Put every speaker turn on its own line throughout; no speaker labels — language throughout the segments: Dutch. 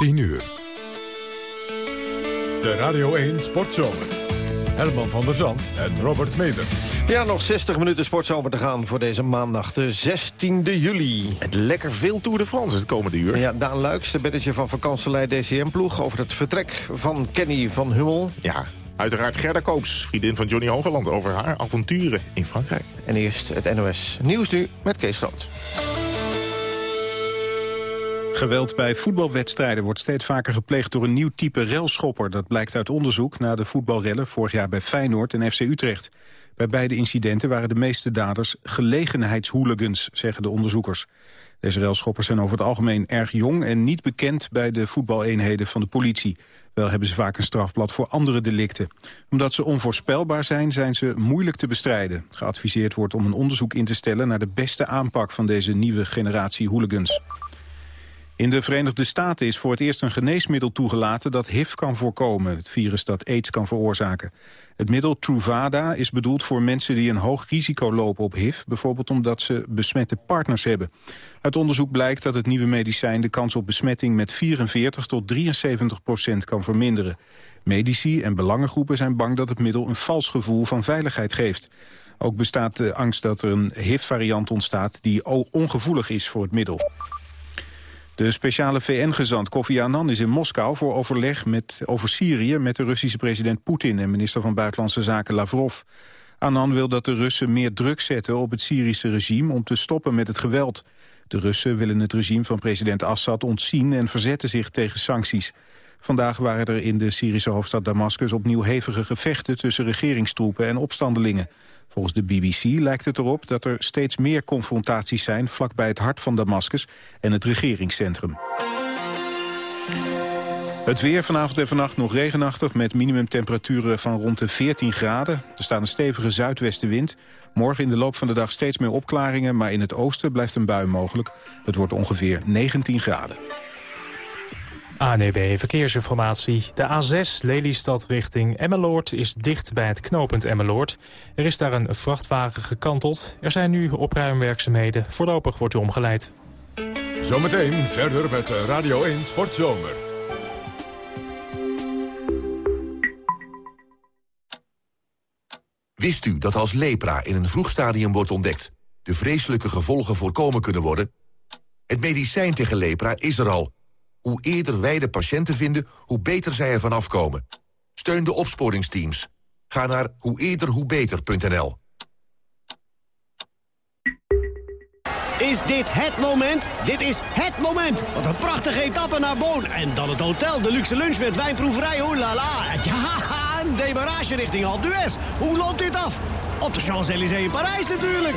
10 uur. De Radio 1 Sportzomer. Herman van der Zand en Robert Meder.
Ja, nog 60 minuten sportzomer te gaan voor deze maandag, de 16e juli.
Het lekker veel Tour de France het komende uur.
Ja, Daan Luiks, de belletje van vakantielei DCM-ploeg... over het vertrek van Kenny van Hummel.
Ja, uiteraard Gerda Koops, vriendin van Johnny Hogeland... over haar avonturen in Frankrijk.
En eerst het NOS Nieuws nu met Kees Groot.
Geweld bij voetbalwedstrijden wordt steeds vaker gepleegd door een nieuw type relschopper. Dat blijkt uit onderzoek naar de voetbalrellen vorig jaar bij Feyenoord en FC Utrecht. Bij beide incidenten waren de meeste daders gelegenheidshooligans, zeggen de onderzoekers. Deze relschoppers zijn over het algemeen erg jong en niet bekend bij de voetbaleenheden van de politie. Wel hebben ze vaak een strafblad voor andere delicten. Omdat ze onvoorspelbaar zijn, zijn ze moeilijk te bestrijden. Geadviseerd wordt om een onderzoek in te stellen naar de beste aanpak van deze nieuwe generatie hooligans. In de Verenigde Staten is voor het eerst een geneesmiddel toegelaten dat HIV kan voorkomen, het virus dat AIDS kan veroorzaken. Het middel Truvada is bedoeld voor mensen die een hoog risico lopen op HIV, bijvoorbeeld omdat ze besmette partners hebben. Uit onderzoek blijkt dat het nieuwe medicijn de kans op besmetting met 44 tot 73 procent kan verminderen. Medici en belangengroepen zijn bang dat het middel een vals gevoel van veiligheid geeft. Ook bestaat de angst dat er een HIV-variant ontstaat die ongevoelig is voor het middel. De speciale VN-gezant Kofi Annan is in Moskou voor overleg met, over Syrië... met de Russische president Poetin en minister van Buitenlandse Zaken Lavrov. Annan wil dat de Russen meer druk zetten op het Syrische regime... om te stoppen met het geweld. De Russen willen het regime van president Assad ontzien... en verzetten zich tegen sancties. Vandaag waren er in de Syrische hoofdstad Damascus opnieuw hevige gevechten... tussen regeringstroepen en opstandelingen. Volgens de BBC lijkt het erop dat er steeds meer confrontaties zijn... vlakbij het hart van Damascus en het regeringscentrum. Het weer vanavond en vannacht nog regenachtig... met minimumtemperaturen van rond de 14 graden. Er staat een stevige zuidwestenwind. Morgen in de loop van de dag steeds meer opklaringen... maar in het oosten blijft een bui mogelijk. Het wordt ongeveer 19 graden.
ANEB Verkeersinformatie. De A6 Lelystad richting Emmeloord is dicht bij het knooppunt Emmeloord. Er is daar een vrachtwagen gekanteld. Er zijn nu opruimwerkzaamheden. Voorlopig wordt u omgeleid.
Zometeen verder met Radio 1 Sportzomer.
Wist u dat als lepra in een vroeg stadium wordt ontdekt... de vreselijke gevolgen voorkomen kunnen worden? Het medicijn tegen lepra is er al hoe eerder wij de patiënten vinden, hoe beter zij ervan afkomen. Steun de opsporingsteams. Ga naar hoe.
Is dit het moment? Dit is het moment! Wat een prachtige etappe naar Boon. En dan het hotel, de luxe lunch met wijnproeverij, oh la la. Ja, een demarage richting Alpe. Hoe loopt dit af? Op de Champs-Élysées in Parijs natuurlijk.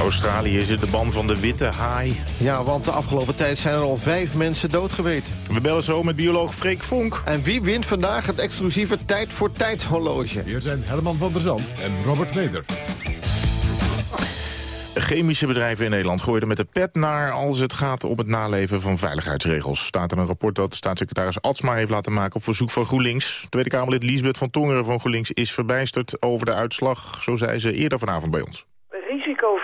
Australië is in de ban van de witte haai.
Ja, want de afgelopen tijd zijn er al vijf mensen doodgeweten.
We bellen zo met bioloog Freek Vonk.
En wie wint vandaag het exclusieve Tijd voor Tijdshorloge?
Hier zijn Herman van der Zand en Robert Meder.
Chemische bedrijven in Nederland gooien er met de pet naar... als het gaat om het naleven van veiligheidsregels. Staat er een rapport dat staatssecretaris Atsma heeft laten maken... op verzoek van GroenLinks. Tweede Kamerlid Liesbeth van Tongeren van GroenLinks is verbijsterd over de uitslag. Zo zei ze eerder vanavond bij ons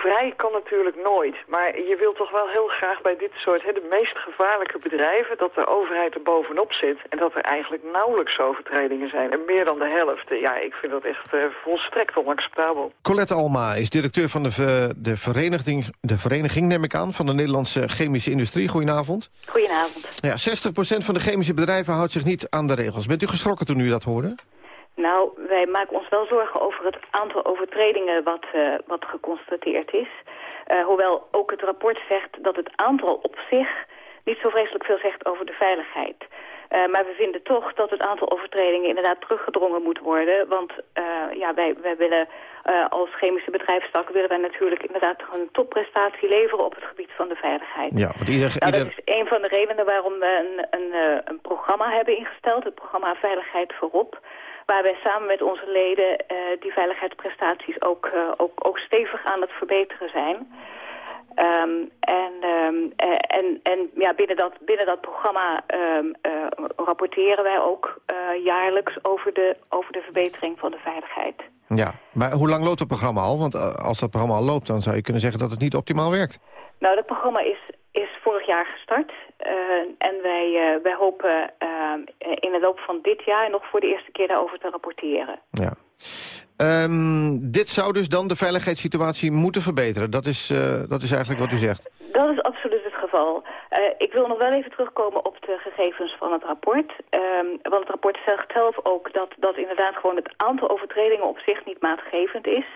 risicovrij kan natuurlijk nooit. Maar je wilt toch wel heel graag bij dit soort, hè, de meest gevaarlijke bedrijven... dat de overheid er bovenop zit en dat er eigenlijk nauwelijks overtredingen zijn. En meer dan de helft. Ja, ik vind dat echt uh, volstrekt onacceptabel.
Colette Alma is directeur van de, de, vereniging, de vereniging, neem ik aan... van de Nederlandse chemische industrie. Goedenavond.
Goedenavond.
Ja, 60% van de chemische bedrijven houdt zich niet aan de regels. Bent u geschrokken toen u dat hoorde?
Nou, wij maken ons wel zorgen over het aantal overtredingen wat, uh, wat geconstateerd is. Uh, hoewel ook het rapport zegt dat het aantal op zich niet zo vreselijk veel zegt over de veiligheid. Uh, maar we vinden toch dat het aantal overtredingen inderdaad teruggedrongen moet worden. Want ja, wij, wij willen als chemische bedrijfstak willen wij natuurlijk inderdaad een topprestatie leveren op het gebied van de veiligheid.
Ja, want ieder,
nou, Dat is een van de redenen waarom we een, een, een programma hebben ingesteld, het programma Veiligheid voorop waar wij samen met onze leden die veiligheidsprestaties ook, ook, ook stevig aan het verbeteren zijn. Um, en, um, en, en ja, binnen, dat, binnen dat programma um, uh, rapporteren wij ook jaarlijks over de, over de verbetering van de veiligheid.
Ja, maar hoe lang loopt het programma al? Want als dat programma al loopt, dan zou je kunnen zeggen dat het niet optimaal werkt.
Nou, dat programma is, is vorig jaar gestart. en wij, wij hopen in de loop van dit jaar nog voor de eerste keer daarover te rapporteren.
Ja. Um, dit zou dus dan de veiligheidssituatie moeten verbeteren. Dat is, uh, dat is eigenlijk wat u zegt.
Dat is absoluut het geval. Uh, ik wil nog wel even terugkomen op de gegevens van het rapport. Um, want het rapport zegt zelf ook dat, dat inderdaad gewoon het aantal overtredingen op zich niet maatgevend is.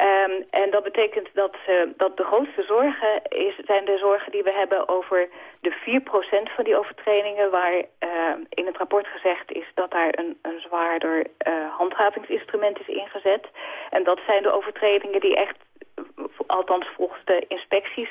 Um, en dat betekent dat, uh, dat de grootste zorgen is, zijn de zorgen die we hebben over de 4% van die overtredingen... waar uh, in het rapport gezegd is dat daar een, een zwaarder uh, handhavingsinstrument is ingezet. En dat zijn de overtredingen die echt, althans volgens de inspecties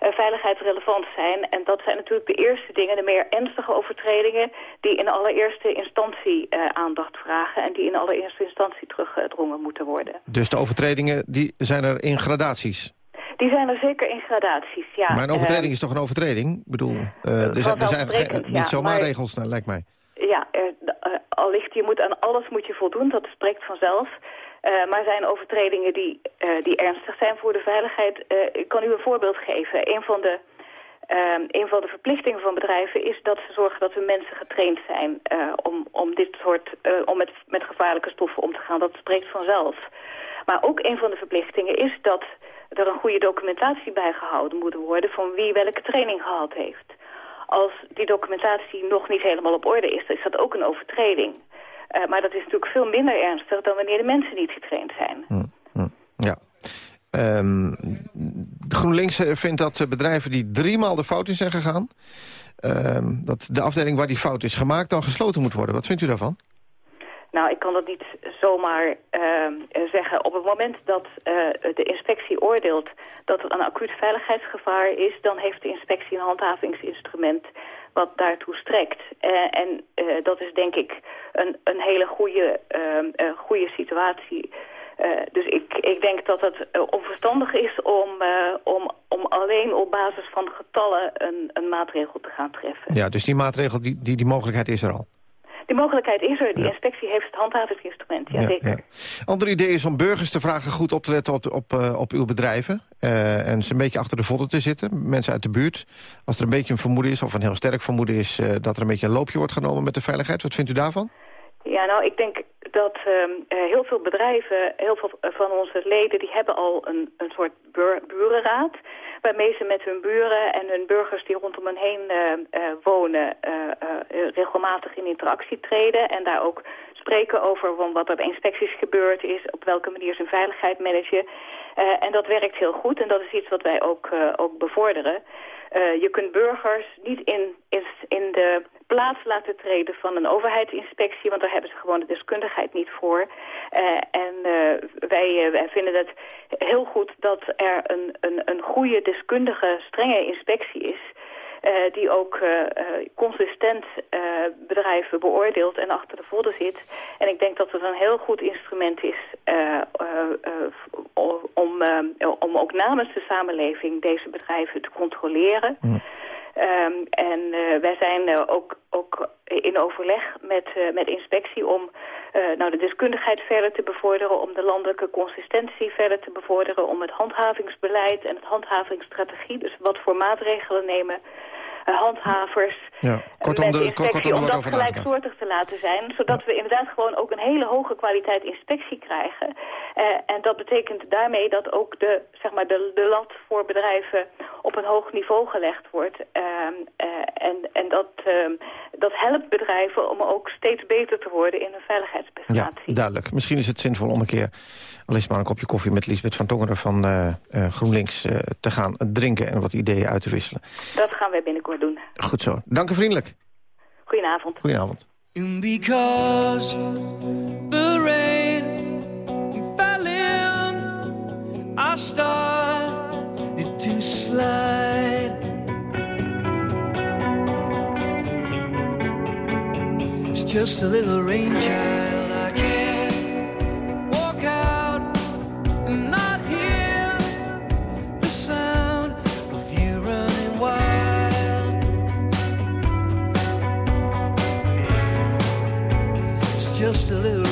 veiligheidsrelevant zijn. En dat zijn natuurlijk de eerste dingen, de meer ernstige overtredingen... die in allereerste instantie uh, aandacht vragen... en die in allereerste instantie teruggedrongen moeten worden.
Dus de overtredingen die zijn er in gradaties?
Die zijn er zeker in gradaties, ja.
Maar een overtreding uh, is toch een overtreding? Ik bedoel, uh, er zijn, er zijn niet zomaar maar, regels, nou, lijkt mij.
Ja, allicht, je moet aan alles moet je voldoen, dat spreekt vanzelf... Uh, maar zijn overtredingen die, uh, die ernstig zijn voor de veiligheid. Uh, ik kan u een voorbeeld geven. Een van de, een van de verplichtingen van bedrijven is dat ze zorgen dat hun mensen getraind zijn om, om dit soort, om met, met gevaarlijke stoffen om te gaan. Dat spreekt vanzelf. Maar ook een van de verplichtingen is dat er een goede documentatie bijgehouden moet worden van wie welke training gehad heeft. Als die documentatie nog niet helemaal op orde is, dan is dat ook een overtreding. Uh, maar dat is natuurlijk veel minder ernstig dan wanneer de mensen niet getraind zijn.
Hm, hm, ja. Um, GroenLinks vindt dat bedrijven die driemaal de fout in zijn gegaan... Um, dat de afdeling waar die fout is gemaakt dan gesloten moet worden. Wat vindt u daarvan?
Nou, ik kan dat niet zomaar uh, zeggen. Op het moment dat uh, de inspectie oordeelt dat er een acuut veiligheidsgevaar is... dan heeft de inspectie een handhavingsinstrument wat daartoe strekt. Uh, en uh, dat is denk ik een, een hele goede, uh, goede situatie. dus ik, ik denk dat het onverstandig is om, om, om alleen op basis van getallen een, een maatregel te gaan treffen.
Ja, dus die maatregel, die, die, die mogelijkheid is er al?
Die mogelijkheid is er. Die ja. inspectie heeft het handhavingsinstrument, ja, zeker. Ja.
Ander idee is om burgers te vragen goed op te letten op, op, op uw bedrijven. Uh, en ze een beetje achter de vodden te zitten. Mensen uit de buurt. Als er een beetje een vermoeden is, of een heel sterk vermoeden is... Uh, dat er een beetje een loopje wordt genomen met de veiligheid. Wat vindt u daarvan?
Ja, nou, ik denk dat uh, heel veel bedrijven, heel veel van onze leden... die hebben al een, een soort bur burenraad waarmee ze met hun buren en hun burgers die rondom hen heen uh, uh, wonen uh, regelmatig in interactie treden en daar ook spreken over wat er bij inspecties gebeurd is, op welke manier ze veiligheid managen. en dat werkt heel goed en dat is iets wat wij ook, ook bevorderen. Uh, je kunt burgers niet in, in, de plaats laten treden van een overheidsinspectie, want daar hebben ze gewoon de deskundigheid niet voor. Uh, en uh, wij, wij vinden het heel goed dat er een, een, een goede, deskundige, strenge inspectie is... Uh, die ook uh, uh, consistent bedrijven beoordeelt en achter de vodden zit. En ik denk dat het een heel goed instrument is om, om ook namens de samenleving deze bedrijven te controleren. Um, en uh, wij zijn uh, ook, ook in overleg met, uh, met inspectie om nou, de deskundigheid verder te bevorderen... om de landelijke consistentie verder te bevorderen... om het handhavingsbeleid en het handhavingsstrategie... dus wat voor maatregelen nemen handhavers
ja, kortom de,
inspectie...
kortom
om dat gelijksoortig te laten zijn... zodat ja. we inderdaad gewoon ook een hele hoge kwaliteit inspectie krijgen. en dat betekent daarmee dat ook de, zeg maar de, de lat voor bedrijven op een hoog niveau gelegd wordt. Uh, uh, en en dat, uh, dat helpt bedrijven om ook steeds beter te worden in hun veiligheidsprestatie.
Ja, duidelijk. Misschien is het zinvol om een keer al eens maar een kopje koffie met Lisbeth van Tongeren van GroenLinks te gaan drinken en wat ideeën uit te wisselen.
Dat gaan wij binnenkort doen.
Goed zo. Dank u vriendelijk.
Goedenavond.
Goedenavond.
Because the rain fell in, I started to slide. It's just a little rain child just a little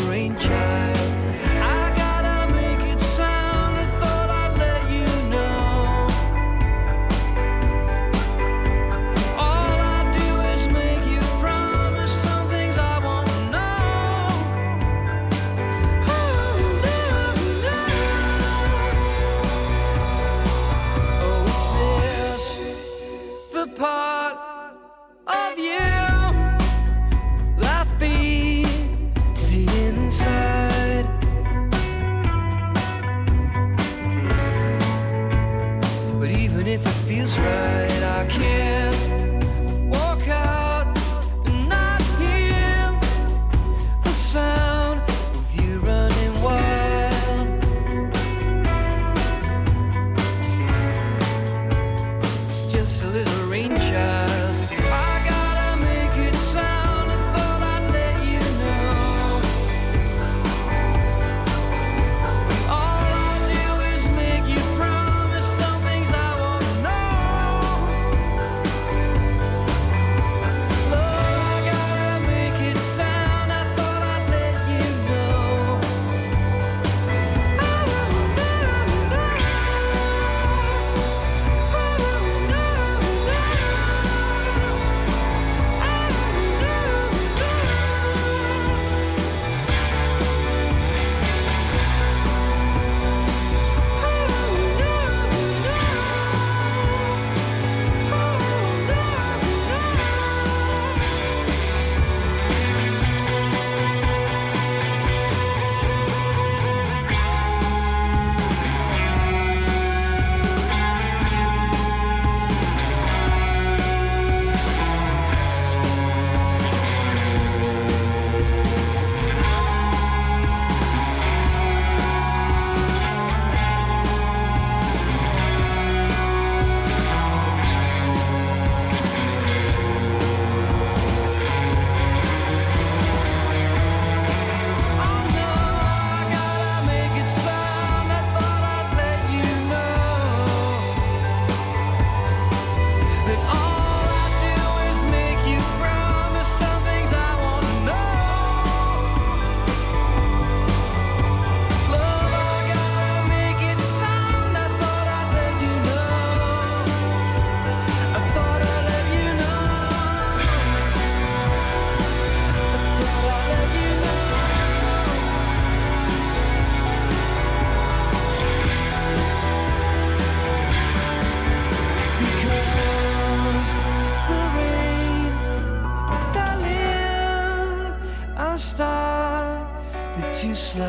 Started to slide.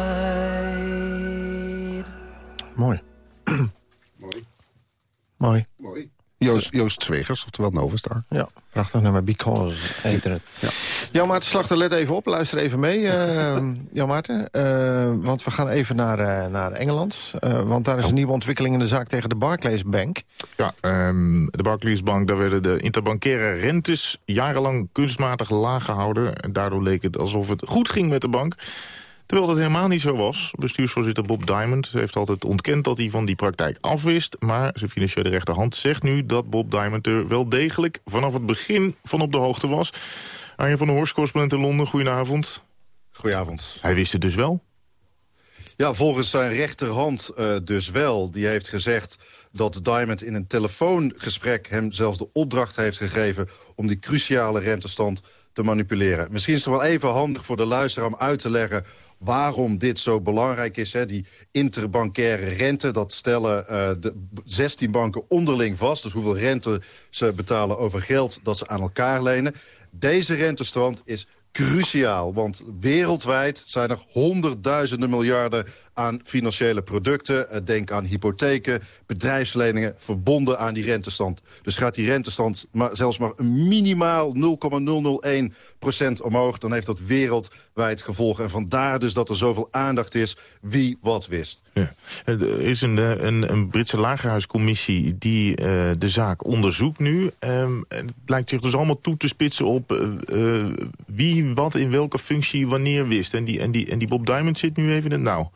Mooi. Mooi.
Mooi. Joost, Joost Zwegers, oftewel Novastar.
Ja, prachtig nummer. Because heet het. Ja. Jan Maarten Slachter, let even op. Luister even mee, eh, Jan Maarten. Eh, want we gaan even naar, eh, naar Engeland. Eh, want daar is een nieuwe ontwikkeling in de zaak tegen de Barclays Bank.
Ja, ehm, de Barclays Bank, daar werden de interbankaire rentes jarenlang kunstmatig laag gehouden. En daardoor leek het alsof het goed ging met de bank. Terwijl dat helemaal niet zo was. Bestuursvoorzitter Bob Diamond heeft altijd ontkend dat hij van die praktijk afwist. Maar zijn financiële rechterhand zegt nu dat Bob Diamond er wel degelijk vanaf het begin van op de hoogte was. Arjen van der Horst, correspondent in Londen, goedenavond.
Goedenavond.
Hij wist het dus wel?
Ja, volgens zijn rechterhand uh, dus wel. Die heeft gezegd dat Diamond in een telefoongesprek hem zelfs de opdracht heeft gegeven... om die cruciale rentestand te manipuleren. Misschien is het wel even handig voor de luisteraar om uit te leggen waarom dit zo belangrijk is. Hè? Die interbankaire rente, dat stellen uh, de 16 banken onderling vast. Dus hoeveel rente ze betalen over geld dat ze aan elkaar lenen. Deze rentestand is cruciaal. Want wereldwijd zijn er honderdduizenden miljarden aan financiële producten. Denk aan hypotheken, bedrijfsleningen, verbonden aan die rentestand. Dus gaat die rentestand maar, zelfs maar minimaal 0,001% omhoog... dan heeft dat wereldwijd gevolgen. En vandaar dus dat er zoveel aandacht is wie wat wist.
Ja. Er is een, een, een Britse lagerhuiscommissie die de zaak onderzoekt nu. Um, het lijkt zich dus allemaal toe te spitsen op wie wat in welke functie wanneer wist. En die, en, die, en die Bob Diamond zit nu even in het nauw.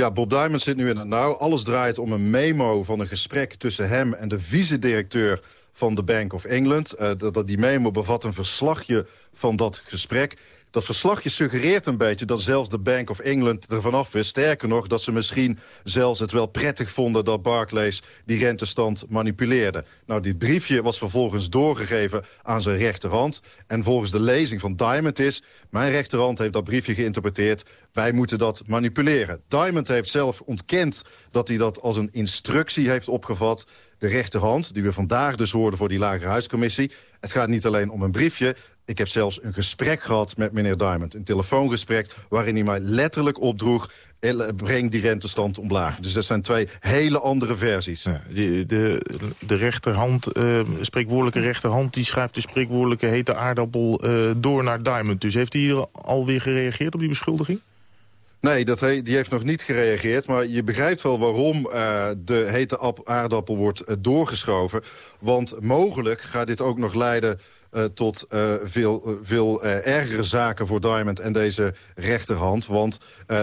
Ja, Bob Diamond zit nu in het nauw. Alles draait om een memo van een gesprek tussen hem en de vice-directeur van de Bank of England. Uh, dat, die memo bevat een verslagje van dat gesprek. Dat verslagje suggereert een beetje dat zelfs de Bank of England er vanaf is. Sterker nog, dat ze misschien zelfs het wel prettig vonden... dat Barclays die rentestand manipuleerde. Nou, dit briefje was vervolgens doorgegeven aan zijn rechterhand. En volgens de lezing van Diamond is... mijn rechterhand heeft dat briefje geïnterpreteerd... wij moeten dat manipuleren. Diamond heeft zelf ontkend dat hij dat als een instructie heeft opgevat de rechterhand, die we vandaag dus hoorden voor die lagere huiscommissie. Het gaat niet alleen om een briefje. Ik heb zelfs een gesprek gehad met meneer Diamond. Een telefoongesprek waarin hij mij letterlijk opdroeg... "El- breng die rentestand omlaag. Dus dat zijn twee hele andere versies.
De, de, de rechterhand, eh, spreekwoordelijke rechterhand... die schrijft de spreekwoordelijke hete aardappel eh, door naar Diamond. Dus heeft hij hier alweer gereageerd op die beschuldiging?
Nee, dat he- die heeft nog niet gereageerd. Maar je begrijpt wel waarom eh, de hete ap- aardappel wordt eh, doorgeschoven. Want mogelijk gaat dit ook nog leiden eh, tot eh, veel, eh, veel ergere zaken voor Diamond en deze rechterhand. Want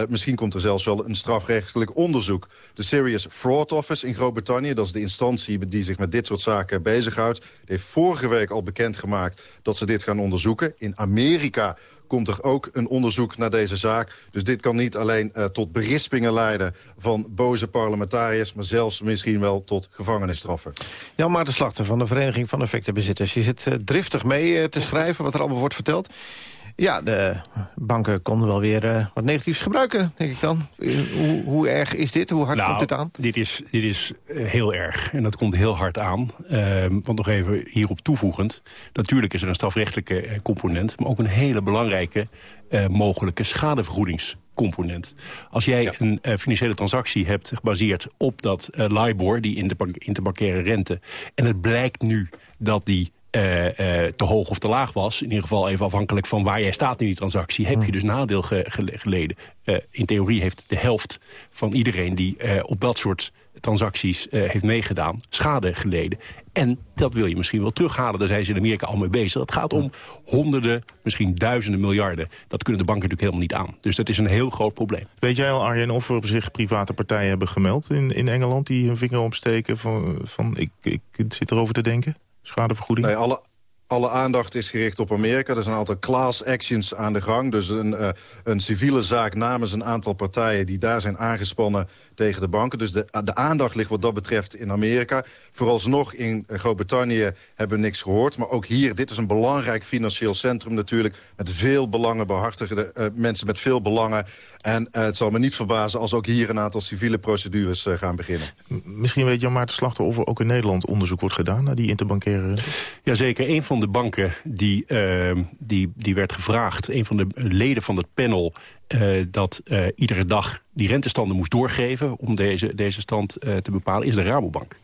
misschien komt er zelfs wel een strafrechtelijk onderzoek. De Serious Fraud Office in Groot-Brittannië, dat is de instantie die zich met dit soort zaken bezighoudt... heeft vorige week al bekendgemaakt dat ze dit gaan onderzoeken. In Amerika komt er ook een onderzoek naar deze zaak. Dus dit kan niet alleen eh, tot berispingen leiden van boze parlementariërs... maar zelfs misschien wel tot gevangenisstraffen.
Jan Maarten Slachter van de Vereniging van Effectenbezitters. Je zit eh, driftig mee eh, te schrijven wat er allemaal wordt verteld. Ja, de banken konden wel weer eh, wat negatiefs gebruiken, denk ik dan. Hoe, hoe erg is dit? Hoe hard
Nou,
komt dit aan?
Dit is, dit is eh, heel erg. En dat komt heel hard aan. Ehm, want nog even hierop toevoegend. Natuurlijk is er een strafrechtelijke eh, component. Maar ook een hele belangrijke mogelijke schadevergoedingscomponent. Als jij een financiële transactie hebt gebaseerd op dat LIBOR... die interbank- interbankaire rente... en het blijkt nu dat die eh, eh, te hoog of te laag was. In ieder geval even afhankelijk van waar jij staat in die transactie. Heb je dus nadeel ge- gele- geleden. Eh, in theorie heeft de helft van iedereen die op dat soort transacties heeft meegedaan... schade geleden. En dat wil je misschien wel terughalen. Daar zijn ze in Amerika al mee bezig. Het gaat om honderden, misschien duizenden miljarden. Dat kunnen de banken natuurlijk helemaal niet aan. Dus dat is een heel groot probleem.
Weet jij al, Arjen, of er zich private partijen hebben gemeld in, in Engeland... die hun vinger opsteken van, van ik, ik zit erover te denken? Schadevergoeding?
Nee, alle, alle aandacht is gericht op Amerika. Er zijn een aantal class actions aan de gang. Dus een, eh, een civiele zaak namens een aantal partijen... die daar zijn aangespannen tegen de banken. Dus de, de aandacht ligt wat dat betreft in Amerika. Vooralsnog in Groot-Brittannië hebben we niks gehoord. Maar ook hier, dit is een belangrijk financieel centrum natuurlijk... met veel belangenbehartigde eh, mensen met veel belangen. En eh, het zal me niet verbazen als ook hier een aantal civiele procedures eh, gaan beginnen.
Misschien weet Jan Maarten Slachter of er ook in Nederland onderzoek wordt gedaan... naar die interbankaire rente?
Jazeker, een van de banken die, eh, die, die werd gevraagd... een van de leden van het panel... eh, dat eh, iedere dag die rentestanden moest doorgeven... om deze, deze stand eh, te bepalen, is de Rabobank.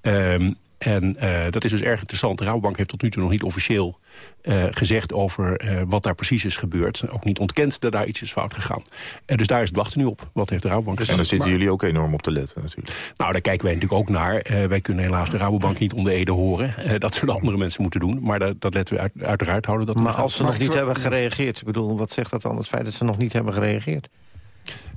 Ehm, en eh, dat is dus erg interessant. De Rabobank heeft tot nu toe nog niet officieel eh, gezegd over eh, wat daar precies is gebeurd. Ook niet ontkend dat daar iets is fout gegaan. En dus daar is het wachten nu op. Wat heeft de Rabobank
En
gezegd?
daar zitten
Maar-
jullie ook enorm op te letten natuurlijk.
nou, daar kijken wij natuurlijk ook naar. Eh, wij kunnen helaas de Rabobank niet onder Ede horen. Eh, dat zullen andere mensen moeten doen. Maar dat, dat letten we uit, uiteraard houden. Dat
Maar als ze nog niet hebben gereageerd... ik bedoel, wat zegt dat dan, het feit dat ze nog niet hebben gereageerd?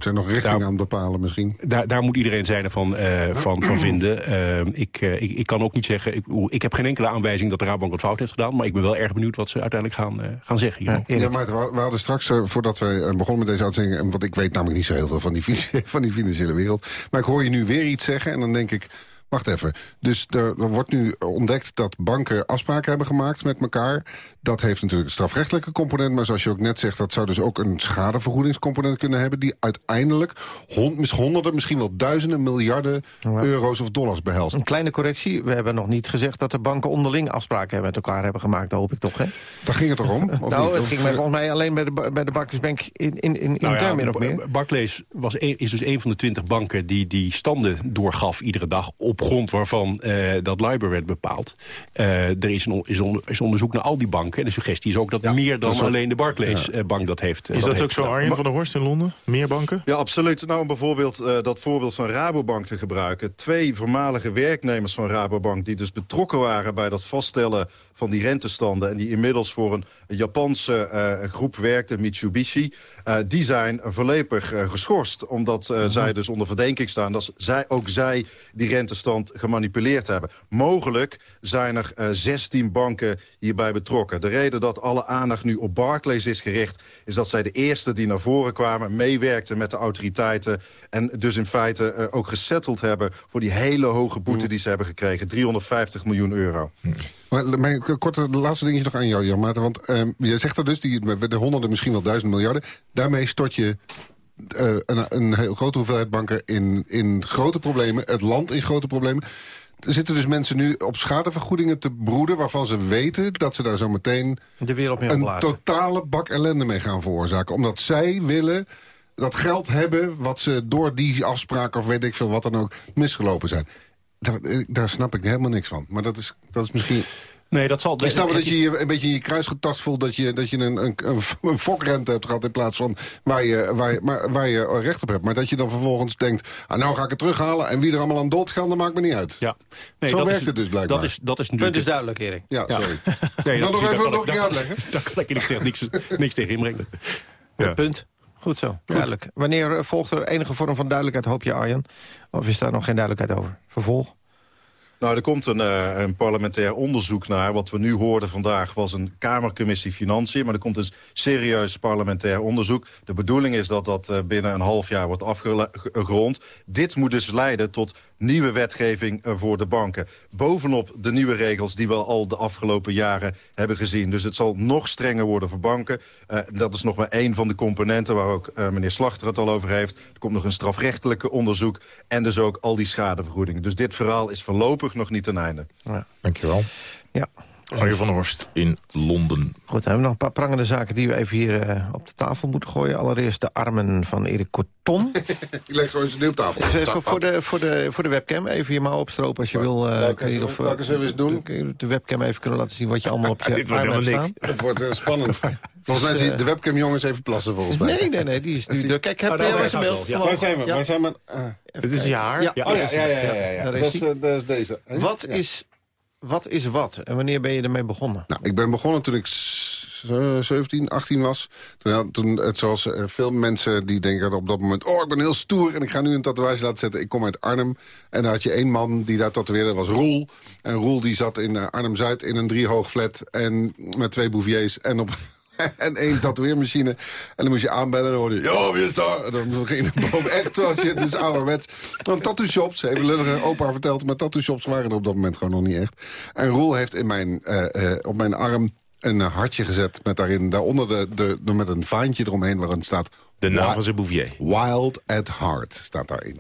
Zijn nog richting aan het bepalen misschien.
Daar, daar moet iedereen zijn van, eh, van, van vinden. Eh, ik, eh, ik, ik kan ook niet zeggen... Ik, ik heb geen enkele aanwijzing dat de Rabobank wat fout heeft gedaan... maar ik ben wel erg benieuwd wat ze uiteindelijk gaan, gaan zeggen.
Ja, maar we, we hadden straks, voordat we begonnen met deze uitzending... en want ik weet namelijk niet zo heel veel van die, van die financiële wereld... maar ik hoor je nu weer iets zeggen en dan denk ik... Wacht even. Dus er, er wordt nu ontdekt dat banken afspraken hebben gemaakt met elkaar. Dat heeft natuurlijk een strafrechtelijke component. Maar zoals je ook net zegt, dat zou dus ook een schadevergoedingscomponent kunnen hebben... die uiteindelijk hond, honderden, misschien wel duizenden miljarden euro's of dollars behelst.
Een kleine correctie. We hebben nog niet gezegd dat de banken onderling afspraken met elkaar hebben gemaakt. Dat hoop ik toch, hè?
Daar ging het toch om? Of
nou,
niet?
het
Of-
ging mij volgens mij alleen bij de, bij de Barclaysbank in, in, in,
Nou ja,
meer.
Barclays was een- is dus een van de twintig banken die die standen doorgaf iedere dag... op grond waarvan eh, dat LIBOR werd bepaald. Eh, er is, een, on- is, on- is onderzoek naar al die banken. En de suggestie is ook dat meer dan
dat
alleen de Barclays-bank dat heeft. eh,
Is dat,
heeft
ook zo. Arjen van der Horst in Londen? Meer banken?
Ja, absoluut. Nou, om bijvoorbeeld eh, dat voorbeeld van Rabobank te gebruiken. Twee voormalige werknemers van Rabobank... die dus betrokken waren bij dat vaststellen van die rentestanden... en die inmiddels voor een Japanse eh, groep werkten, Mitsubishi... eh, die zijn voorlopig eh, geschorst. Omdat eh, zij dus onder verdenking staan... dat zij, ook zij die rentestanden gemanipuleerd hebben. Mogelijk zijn er eh, 16 banken hierbij betrokken. De reden dat alle aandacht nu op Barclays is gericht... is dat zij de eerste die naar voren kwamen, meewerkten met de autoriteiten... en dus in feite eh, ook gesetteld hebben voor die hele hoge boete die ze hebben gekregen. 350 miljoen euro.
Maar mijn korte de laatste dingetje nog aan jou, Jan Maarten. Want ehm, je zegt dat dus, die, de honderden, misschien wel duizend miljarden... daarmee stort je eh, een, een heel grote hoeveelheid banken in, in grote problemen. Het land in grote problemen. Er zitten dus mensen nu op schadevergoedingen te broeden... waarvan ze weten dat ze daar zo meteen
De wereld mee
een totale bak ellende mee gaan veroorzaken. Omdat zij willen dat geld hebben wat ze door die afspraken... of weet ik veel wat dan ook, misgelopen zijn. Daar, eh, daar snap ik helemaal niks van. Maar dat is, dat is misschien...
Nee, dat zal...
Ik snap dat je je een beetje in je kruis getast voelt... dat je, dat je een, een, een, een fokrente hebt gehad in plaats van waar je, waar, je, maar, waar je recht op hebt. Maar dat je dan vervolgens denkt... Ah, nou ga ik het terughalen en wie er allemaal aan dood gaan... dat maakt me niet uit.
Ja. Nee,
Zo
dat
werkt
is-
het dus blijkbaar.
Dat is, dat is
Punt is duidelijk, Erik.
Ja, sorry.
Nee,
Dan nog even nog
ik-
uitleggen.
Daar kan ik niks, tegen- niks, niks tegen inbrengen. Ja.
Punt. Goed zo, duidelijk. Wanneer eh, volgt er enige vorm van duidelijkheid, hoop je Arjan? Of is daar nog geen duidelijkheid over? Vervolg?
Nou, er komt een, eh, een parlementair onderzoek naar. Wat we nu hoorden vandaag was een Kamercommissie Financiën. Maar er komt een serieus parlementair onderzoek. De bedoeling is dat dat eh, binnen een half jaar wordt afgerond. Dit moet dus leiden tot nieuwe wetgeving eh, voor de banken. Bovenop de nieuwe regels die we al de afgelopen jaren hebben gezien. Dus het zal nog strenger worden voor banken. Eh, dat is nog maar één van de componenten waar ook eh, meneer Slachter het al over heeft. Er komt nog een strafrechtelijke onderzoek. En dus ook al die schadevergoedingen. Dus dit verhaal is voorlopig nog niet ten einde.
Ja.
Dankjewel.
Ja.
Arjen van der Horst in Londen.
Goed, dan hebben we nog een paar prangende zaken die we even hier eh, op de tafel moeten gooien. Allereerst de armen van Erik Corton.
Ik leg gewoon eens een op tafel.
Dus even voor, de, voor, de, voor de webcam, even je mouw opstropen als je wil. eh,
welke-
kun je, of, eh,
doen?
kun je de webcam even kunnen laten zien wat je allemaal op je
Dit wordt helemaal
staan.
Het wordt eh, spannend. Volgens mij zie
eh,
de webcam jongens even plassen volgens mij.
Nee, nee, nee, die is nu druk. Kijk, heb
Oh,
je een mail?
het wel,
Waar zijn we?
Ja.
Waar zijn we?
Dit is je haar?
Ja.
Ja.
Oh ja, ja, ja, ja. ja, ja.
Daar
Dat,
is
eh, deze.
Wat,
Ja.
is, wat is wat en wanneer ben je ermee begonnen?
Nou, ik ben begonnen toen ik s- eh, 17, 18 was. Toen, toen het, zoals eh, veel mensen die denken op dat moment... oh, ik ben heel stoer en ik ga nu een tatoeage laten zetten. Ik kom uit Arnhem en daar had je één man die daar tatoeëerde. Dat was Roel. En Roel die zat in eh, Arnhem-Zuid in een driehoog flat... en met twee bouviers en op... En één tatoeëermachine. En dan moest je aanbellen en dan hoorde je... Ja, wie is daar? En dan ging de boom echt zoals je... Dus ouderwets. Want tattoo shops, even lullige opa verteld... maar tattoo shops waren er op dat moment gewoon nog niet echt. En Roel heeft in mijn, eh, eh, op mijn arm een hartje gezet... met daarin daaronder de, de, de- met een vaantje eromheen waarin staat...
De naam van zijn bouvier.
Wild at Heart staat daarin.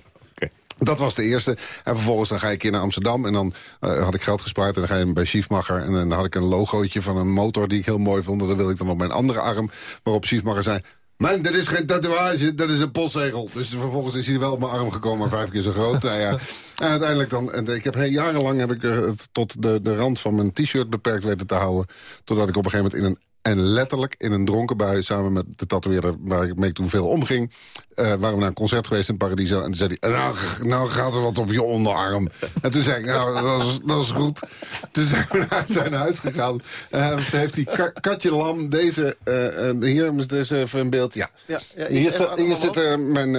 Dat was de eerste. En vervolgens dan ga ik keer naar Amsterdam. En dan eh, had ik geld gespaard. En dan ga je bij Schiefmacher. En dan had ik een logootje van een motor die ik heel mooi vond. En dat wil ik dan op mijn andere arm. Waarop Schiefmacher zei... Man, dit is geen tatoeage, dat is een postzegel. Dus vervolgens is hij wel op mijn arm gekomen, maar vijf keer zo groot. nou ja. En uiteindelijk dan... En ik heb jarenlang heb ik eh, het tot de, de rand van mijn t-shirt beperkt weten te houden. Totdat ik op een gegeven moment in een en letterlijk in een dronken bui, samen met de tatoeëerder waar ik mee toen veel omging... eh, waren we naar een concert geweest in Paradiso. En toen zei hij, nou, nou gaat er wat op je onderarm. En toen zei ik, nou, dat is, dat is goed. Toen zijn we naar zijn huis gegaan. En toen heeft hij Ka- Katje Lam, deze, eh, hier is deze even een beeld. Ja,
Ja, ja,
hier, zit eh, mijn,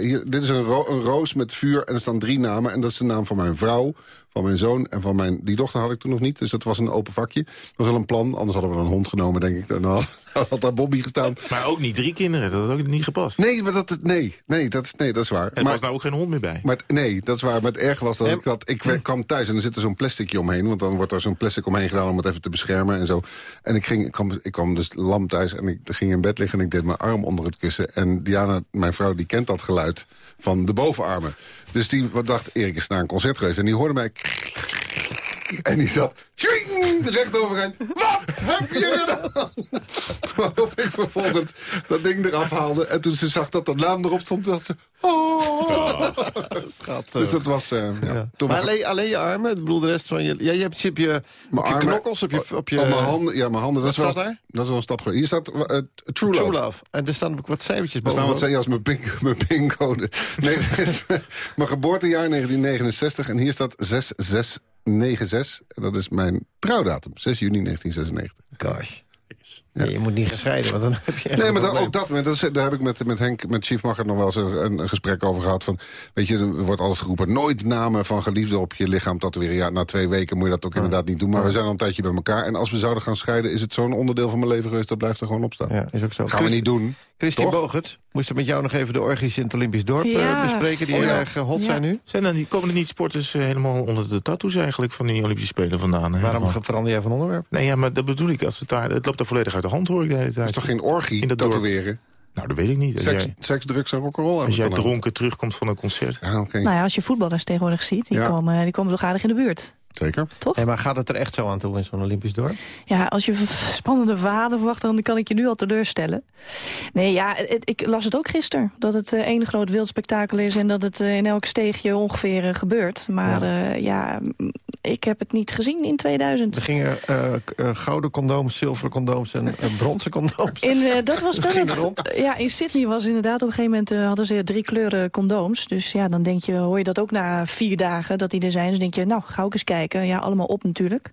hier, dit is een, ro- een roos met vuur en er staan drie namen. En dat is de naam van mijn vrouw, van mijn zoon en van mijn... Die dochter had ik toen nog niet, dus dat was een open vakje. Dat was wel een plan, anders hadden we een hond genomen, denk ik. En dan had, had daar Bobby gestaan.
Maar ook niet drie kinderen, dat had ook niet gepast.
Nee, maar dat, nee, nee, dat, is- nee, dat is waar.
Er
maar,
was nou ook geen hond meer bij.
maar nee, dat is waar. Maar het erg was dat
En-
ik dat... Ik kwam thuis en er zit er zo'n plasticje omheen. Want dan wordt er zo'n plastic omheen gedaan om het even te beschermen en zo. En ik, ging, ik, kwam, ik kwam dus lam thuis en ik ging in bed liggen... en ik deed mijn arm onder het kussen. En Diana, mijn vrouw, die kent dat geluid van de bovenarmen. Dus die dacht, Erik is naar een concert geweest. En die hoorde mij... En die zat zwing, recht overeind. Wat heb je gedaan? Waarop ik vervolgens dat ding eraf haalde. En toen ze zag dat de naam erop stond, dacht ze... Oh.
Schat, eh.
Dus dat was... eh ja,
Maar alleen, alleen je armen, ik bedoel de rest van je... Ja, je hebt op je, op je
armen-
knokkels, op je... Op je
mijn handen, ja, mijn handen.
Wat
dat is
staat
wel,
daar?
Dat is wel een stap. Hier staat eh, True,
True
Love.
Love. En er staan ook wat cijfertjes
Er
boven.
staan wat zei je als mijn, pin, mijn pincode. Nee, is mijn geboortejaar 1969 en hier staat 6696. En dat is mijn trouwdatum, 6 juni 1996.
Gosh. Nee, je moet niet gescheiden, want dan heb je echt
Nee, maar dan, ook dat, dat is- daar heb ik met, met Henk, met Chief Macher nog wel eens een, een gesprek over gehad. Van, weet je, er wordt altijd geroepen, nooit namen van geliefden op je lichaam tatoeëren. Ja, na twee weken moet je dat ook inderdaad niet doen. Maar we zijn al een tijdje bij elkaar. En als we zouden gaan scheiden, is het zo'n onderdeel van mijn leven geweest, dat blijft er gewoon op staan.
Ja, is ook zo.
Gaan we niet doen.
Christine
toch?
Bogert, moesten met jou nog even de orgies in het Olympisch dorp eh,
Ja.
bespreken... die
Oh, ja.
erg eh, hot
Ja.
zijn nu?
Zijn dan, niet- komen er niet sporters eh, helemaal onder de tattoos eigenlijk van die Olympische Spelen vandaan? hè?
Waarom
Helemaal.
verander jij van onderwerp?
Nee, ja, maar dat bedoel ik. Als het, daar, het loopt er volledig uit de hand, hoor ik de hele tijd.
is toch geen orgie,
In dat dorp.
tatoeëren?
Nou, dat weet ik niet. Als
Seks,
jij,
seks, drugs en rock'n'roll
als jij dronken terugkomt van een concert.
Ja, oké.
Nou ja, als je voetballers tegenwoordig ziet, die,
Ja.
komen, die komen toch aardig in de buurt.
Zeker.
Toch?
Hey, maar gaat het er echt zo aan toe in zo'n Olympisch dorp?
Ja, als je spannende verhalen verwacht, dan kan ik je nu al teleurstellen. Nee, ja, het- ik las het ook gisteren. Dat het eh, één groot wild spektakel is en dat het eh, in elk steegje ongeveer eh, gebeurt. Maar ja. ja, ik heb het niet gezien in 2000.
Er gingen gouden condooms, zilveren condooms en bronzen condooms.
In, eh, dat was wel het, ja, in Sydney was inderdaad op een gegeven moment hadden ze drie kleuren condooms. Dus ja, dan denk je, hoor je dat ook na vier dagen dat die er zijn. Dus denk je, nou, ga ook eens kijken. Ja, allemaal op natuurlijk.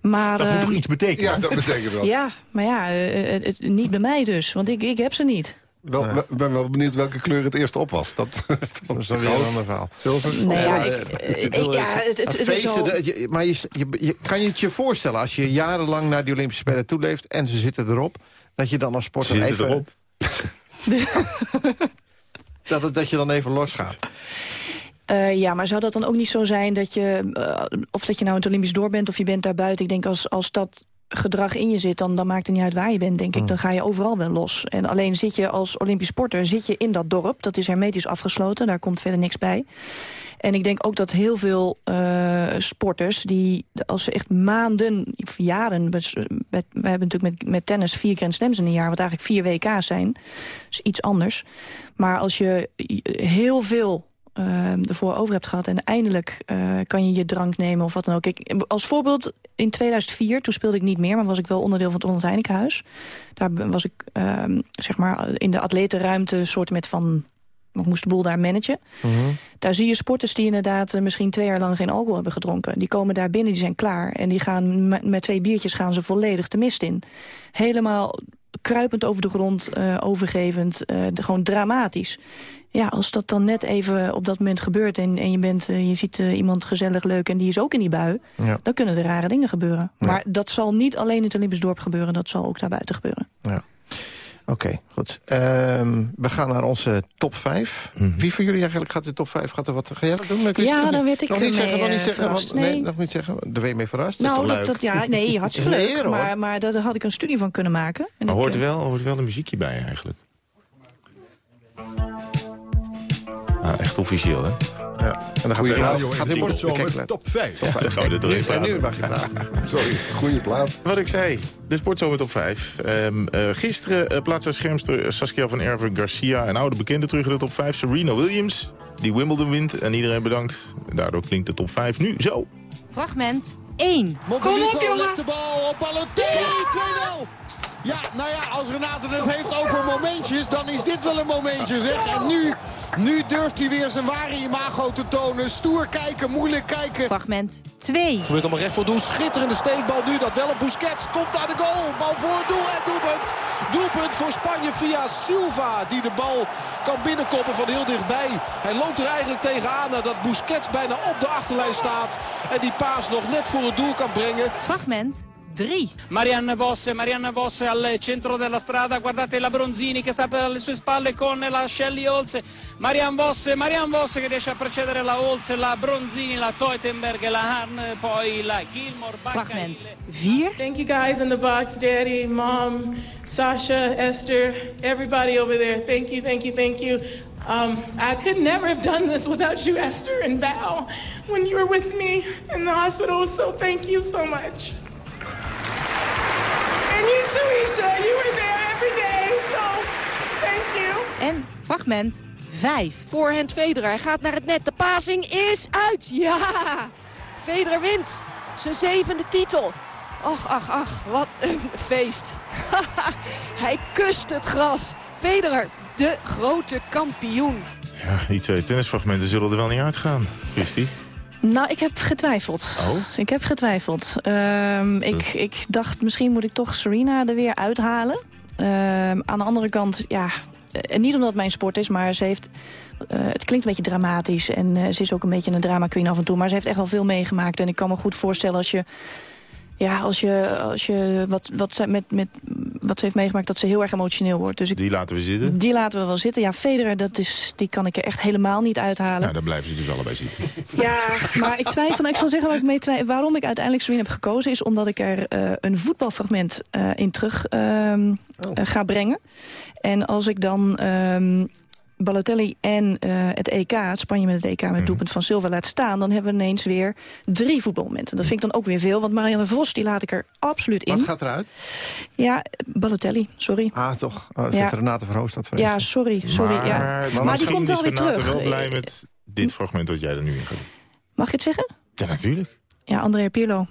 Maar,
Dat moet toch iets betekenen?
Ja, dat betekent wel.
Ja, maar ja, eh, eh, het- niet bij mij dus. Want ik, ik heb ze niet.
Wel, Ik ben wel benieuwd welke kleur het eerst op was. Dat, dat is
Dat is dan weer een ander verhaal.
Zilver?
Nee, ja,
maar,
ik,
eh, ik
ja, het, het,
feesten,
al-
de- je- maar je, je, je- kan je het je voorstellen als je jarenlang naar die Olympische Spelen toeleeft... en ze zitten erop, dat je dan als sporter
Ze zitten
even...
erop.
dat, het, dat je dan even losgaat.
Eh, ja, maar zou dat dan ook niet zo zijn dat je... eh, of dat je nou in het Olympisch door bent of je bent daar buiten. Ik denk als, als dat gedrag in je zit, dan, dan maakt het niet uit waar je bent, denk ik. Dan ga je overal wel los. En alleen zit je als Olympisch sporter zit je in dat dorp. Dat is hermetisch afgesloten, daar komt verder niks bij. En ik denk ook dat heel veel eh, sporters, die als ze echt maanden, of jaren... We, we hebben natuurlijk met, met tennis vier Grand Slams in een jaar... wat eigenlijk vier WK's zijn, dus iets anders. Maar als je heel veel eh, ervoor over hebt gehad... en eindelijk eh, kan je je drank nemen of wat dan ook. Ik, als voorbeeld, in 2004, toen speelde ik niet meer... maar was ik wel onderdeel van het Heinekenhuis. Daar was ik eh, zeg maar in de atletenruimte... soort met van ik moest de boel daar managen. Daar zie je sporters die inderdaad eh, misschien twee jaar lang geen alcohol hebben gedronken. Die komen daar binnen, die zijn klaar. En die gaan met, twee biertjes gaan ze volledig de mist in. Helemaal kruipend over de grond, eh, overgevend, de- gewoon dramatisch. Ja, als dat dan net even op dat moment gebeurt... en, en je, bent, eh, je ziet eh, iemand gezellig, leuk en die is ook in die bui...
Ja.
dan kunnen er rare dingen gebeuren. Maar dat zal niet alleen in het Olympisch dorp gebeuren... dat zal ook daarbuiten gebeuren.
Ja. Oké, goed. Ehm, we gaan naar onze top 5. Wie van jullie eigenlijk gaat de top 5? Gaat er wat, ga jij dat doen?
Ja, daar werd ik
nog niet zeggen, nog niet zeggen,
verrast.
want- nee.
Nee.
nog niet zeggen. Daar ben je mee verrast.
nou,
dat
ja, nee, hartstikke leuk. maar, maar daar had ik een studie van kunnen maken. En
Maar
ik,
hoort er
eh,
wel, hoort wel een muziekje bij eigenlijk? Nou, echt officieel, hè?
Ja. En dan gaat
Goeie
de
radio
gaat de
sportzomer
kijk,
top 5.
Ja, dan gaan we er doorheen
nu mag je praten.
Sorry, goede plaat.
Wat ik zei, de sportzomer top 5. Ehm, eh, gisteren uh, plaatste schermster Saskia van Erven Garcia... een oude bekende terug in de top 5. Serena Williams, die Wimbledon wint. En iedereen bedankt. Daardoor klinkt de top 5 nu zo.
Fragment 1.
Montelito legt de bal op Balotelli. 2-0. Ja, nou ja, als Renate het heeft over momentjes, dan is dit wel een momentje, zeg. En nu, nu durft hij weer zijn ware imago te tonen. Stoer kijken, moeilijk kijken.
Fragment 2.
Gebeurt allemaal recht voor doel. Schitterende steekbal nu. Dat wel op Busquets. Komt daar de goal. Bal voor het doel en doelpunt. Doelpunt voor Spanje via Silva. Die de bal kan binnenkoppen van heel dichtbij. Hij loopt er eigenlijk tegenaan nadat Busquets bijna op de achterlijn staat. En die paas nog net voor het doel kan brengen.
Fragment 3.
Marianne Bosse, Marianne Bosse al centro della strada, guardate la Bronzini che sta alle sue spalle con la Shelly Olse, Marianne Bosse, Marianne Bosse che riesce a precedere la Olse, la Bronzini, la Teutenberg, la Hahn, poi la Gilmore,
Fragment
Baccarile.
4.
Thank you guys in the box, Daddy, Mom, Sasha, Esther, everybody over there. Thank you, thank you, thank you. Um, I could never have done this without you, Esther and Val, when you were with me in the hospital. So thank you so much. And you too, Isha. You were there every day, so thank you.
En fragment 5.
Voorhand Federer. Hij gaat naar het net. De pasing is uit. Ja! Federer wint. Zijn zevende titel. Ach, ach, ach. Wat een feest. Hij kust het gras. Federer, de grote kampioen.
Ja, die twee tennisfragmenten zullen er wel niet uitgaan, Christy.
Nou, ik heb getwijfeld.
Oh?
Ik heb getwijfeld. Ehm, ik, ik dacht, misschien moet ik toch Serena er weer uithalen. Ehm, aan de andere kant, ja, eh, niet omdat het mijn sport is, maar ze heeft... eh, het klinkt een beetje dramatisch en eh, ze is ook een beetje een drama queen af en toe. Maar ze heeft echt wel veel meegemaakt. En ik kan me goed voorstellen als je... Ja, als je, als je wat, wat, ze, met, met, wat ze heeft meegemaakt, dat ze heel erg emotioneel wordt. Dus ik,
Die laten we zitten.
die laten we wel zitten. Ja, Federer, dat is, die kan ik er echt helemaal niet uithalen.
Nou, dan blijven ze dus allebei zitten.
Ja, maar ik twijfel. Ik zal zeggen waar ik mee twijfel. Waarom ik uiteindelijk Serena heb gekozen... is omdat ik er eh, een voetbalfragment eh, in terug ehm, eh, ga brengen. En als ik dan ehm, Balotelli en eh, het EK, het Spanje met het EK... met het doelpunt van Silva laat staan... dan hebben we ineens weer drie voetbalmomenten. Dat vind ik dan ook weer veel, want Marianne Vos die laat ik er absoluut in.
Wat gaat eruit?
Ja, Balotelli, sorry.
Ah, toch. Oh, dat
Ja.
vindt Renate Verhoost dat
Ja, sorry, sorry.
Maar,
ja.
maar,
maar die komt wel weer terug.
wel blij met dit fragment dat jij er nu in gaat.
Mag ik het zeggen?
Ja, natuurlijk.
Ja, Andrea Pirlo.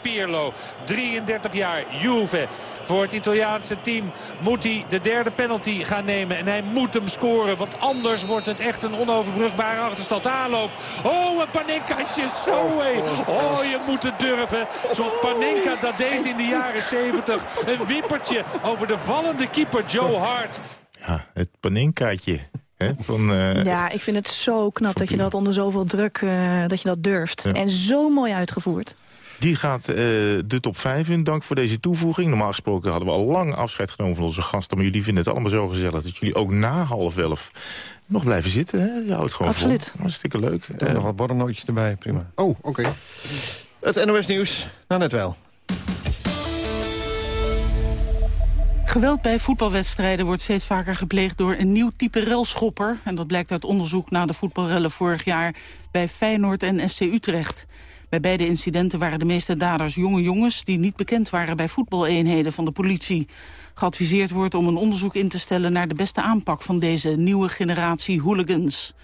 Pirlo, 33 jaar, Juve. Voor het Italiaanse team moet hij de derde penalty gaan nemen. En hij moet hem scoren, want anders wordt het echt een onoverbrugbare achterstand. Aanloop. Oh, een Panenkaatje, zo hé. Oh, je moet het durven. Zoals Panenka dat deed in de jaren 70. Een wippertje over de vallende keeper Joe Hart.
Ja, het paninkaatje. Hè, van, eh,
Ja, ik vind het zo knap dat je dat onder zoveel druk eh, dat je dat durft.
Ja.
En zo mooi uitgevoerd.
Die gaat eh, de top 5 in. Dank voor deze toevoeging. Normaal gesproken hadden we al lang afscheid genomen van onze gasten. Maar jullie vinden het allemaal zo gezellig dat jullie ook na half elf nog blijven zitten. Hè? Je houdt gewoon
Absoluut.
vol. Hartstikke leuk.
Doe
Eh,
nog wat borrelnootjes erbij, prima.
Oh, oké.
Het NOS Nieuws, nou net wel.
Geweld bij voetbalwedstrijden wordt steeds vaker gepleegd door een nieuw type relschopper. En dat blijkt uit onderzoek na de voetbalrellen vorig jaar bij Feyenoord en FC Utrecht. Bij beide incidenten waren de meeste daders jonge jongens... die niet bekend waren bij voetbaleenheden van de politie. Geadviseerd wordt om een onderzoek in te stellen... naar de beste aanpak van deze nieuwe generatie hooligans.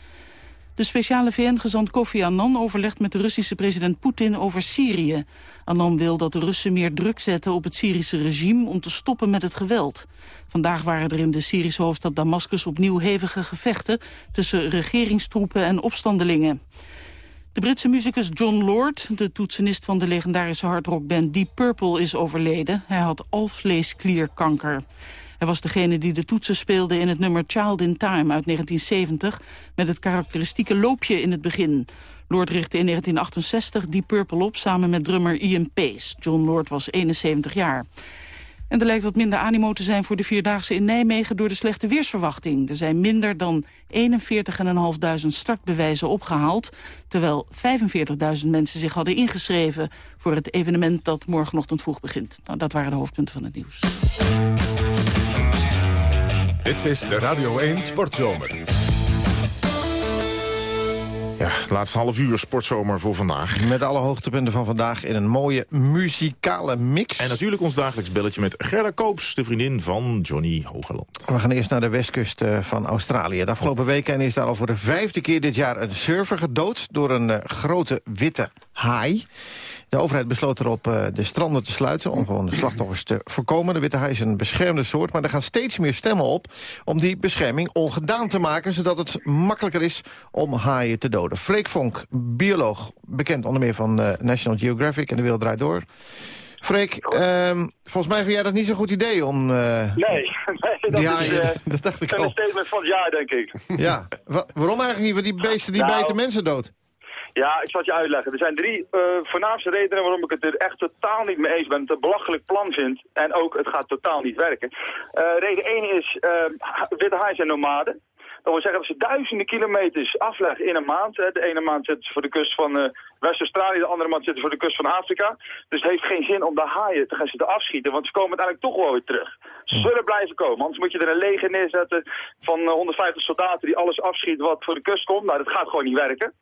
De speciale VN-gezant Kofi Annan overlegt met de Russische president Poetin over Syrië. Annan wil dat de Russen meer druk zetten op het Syrische regime om te stoppen met het geweld. Vandaag waren er in de Syrische hoofdstad Damascus opnieuw hevige gevechten tussen regeringstroepen en opstandelingen. De Britse muzikus John Lord, de toetsenist van de legendarische hardrockband Deep Purple, is overleden. Hij had alvleesklierkanker. Hij was degene die de toetsen speelde in het nummer Child in Time uit 1970... met het karakteristieke loopje in het begin. Lord richtte in 1968 Deep Purple op samen met drummer Ian Pace. John Lord was 71 jaar. En er lijkt wat minder animo te zijn voor de Vierdaagse in Nijmegen... door de slechte weersverwachting. Er zijn minder dan 41.500 startbewijzen opgehaald... terwijl 45.000 mensen zich hadden ingeschreven... voor het evenement dat morgenochtend vroeg begint. Nou, dat waren de hoofdpunten van het nieuws.
Dit is de Radio 1 Sportzomer.
Ja, laatste half uur sportzomer voor vandaag.
Met alle hoogtepunten van vandaag in een mooie muzikale mix.
En natuurlijk ons dagelijks belletje met Gerda Koops, de vriendin van Johnny Hogeland.
We gaan eerst naar de westkust eh, van Australië. De afgelopen weekend is daar al voor de vijfde keer dit jaar een surfer gedood... door een eh, grote witte haai. De overheid besloot erop eh, de stranden te sluiten... om gewoon de slachtoffers te voorkomen. De witte haai is een beschermde soort, maar er gaan steeds meer stemmen op... om die bescherming ongedaan te maken... zodat het makkelijker is om haaien te doden. Freek Vonk, bioloog, bekend onder meer van eh, National Geographic... en De Wereld Draait Door. Freek, ehm, volgens mij vind jij dat niet zo'n goed idee om... eh,
Nee, nee dat, is, eh,
dat dacht ik
een
al.
statement van het jaar, denk ik.
Ja, Wa- waarom eigenlijk niet? Want die beesten die
Nou,
bijten mensen dood.
Ja, ik zal het je uitleggen. Er zijn drie eh, voornaamste redenen waarom ik het er echt totaal niet mee eens ben. Het een belachelijk plan vind. En ook, het gaat totaal niet werken. Eh, reden 1 is, ha- witte haaien zijn nomaden. Dat wil zeggen dat ze duizenden kilometers afleggen in een maand. Hè. De ene maand zitten ze voor de kust van eh, West-Australië, de andere maand zitten ze voor de kust van Afrika. Dus het heeft geen zin om de haaien te gaan zitten afschieten, want ze komen uiteindelijk toch wel weer terug. Ze zullen blijven komen, anders moet je er een leger neerzetten van eh, 150 soldaten die alles afschieten wat voor de kust komt. Nou, dat gaat gewoon niet werken.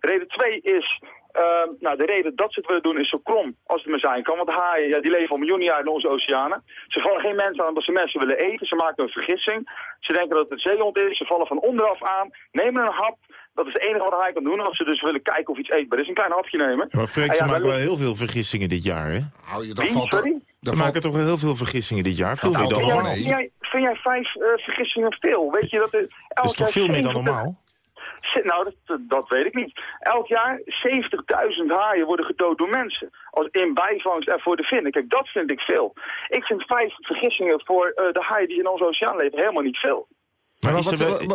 Reden 2 is, eh, nou, de reden dat ze het willen doen is zo krom als het maar zijn kan. Want haaien, ja, die leven al miljoenen jaar in onze oceanen. Ze vallen geen mensen aan omdat ze mensen willen eten. Ze maken een vergissing. Ze denken dat het een zeehond is. Ze vallen van onderaf aan, nemen een hap. Dat is het enige wat een haai kan doen als ze dus willen kijken of iets eetbaar is. Een klein hapje nemen.
Ja, maar Freek, ze
ja,
maken wel heel veel vergissingen dit jaar, hè?
Hou je,
dat Wie? valt er- Sorry?
We maken toch wel heel veel vergissingen dit jaar? Veel
Nou,
meer dan
vind,
normaal.
jij, vind, jij, vind jij vijf eh, vergissingen veel? Weet je dat er
Dat is toch veel meer dan
70
normaal?
Nou, dat, dat weet ik niet. Elk jaar 70.000 haaien worden gedood door mensen. Als in bijvangst en voor de vinnen. Kijk, dat vind ik veel. Ik vind vijf vergissingen voor eh, de haaien die in onze oceaan leven helemaal niet veel.
Maar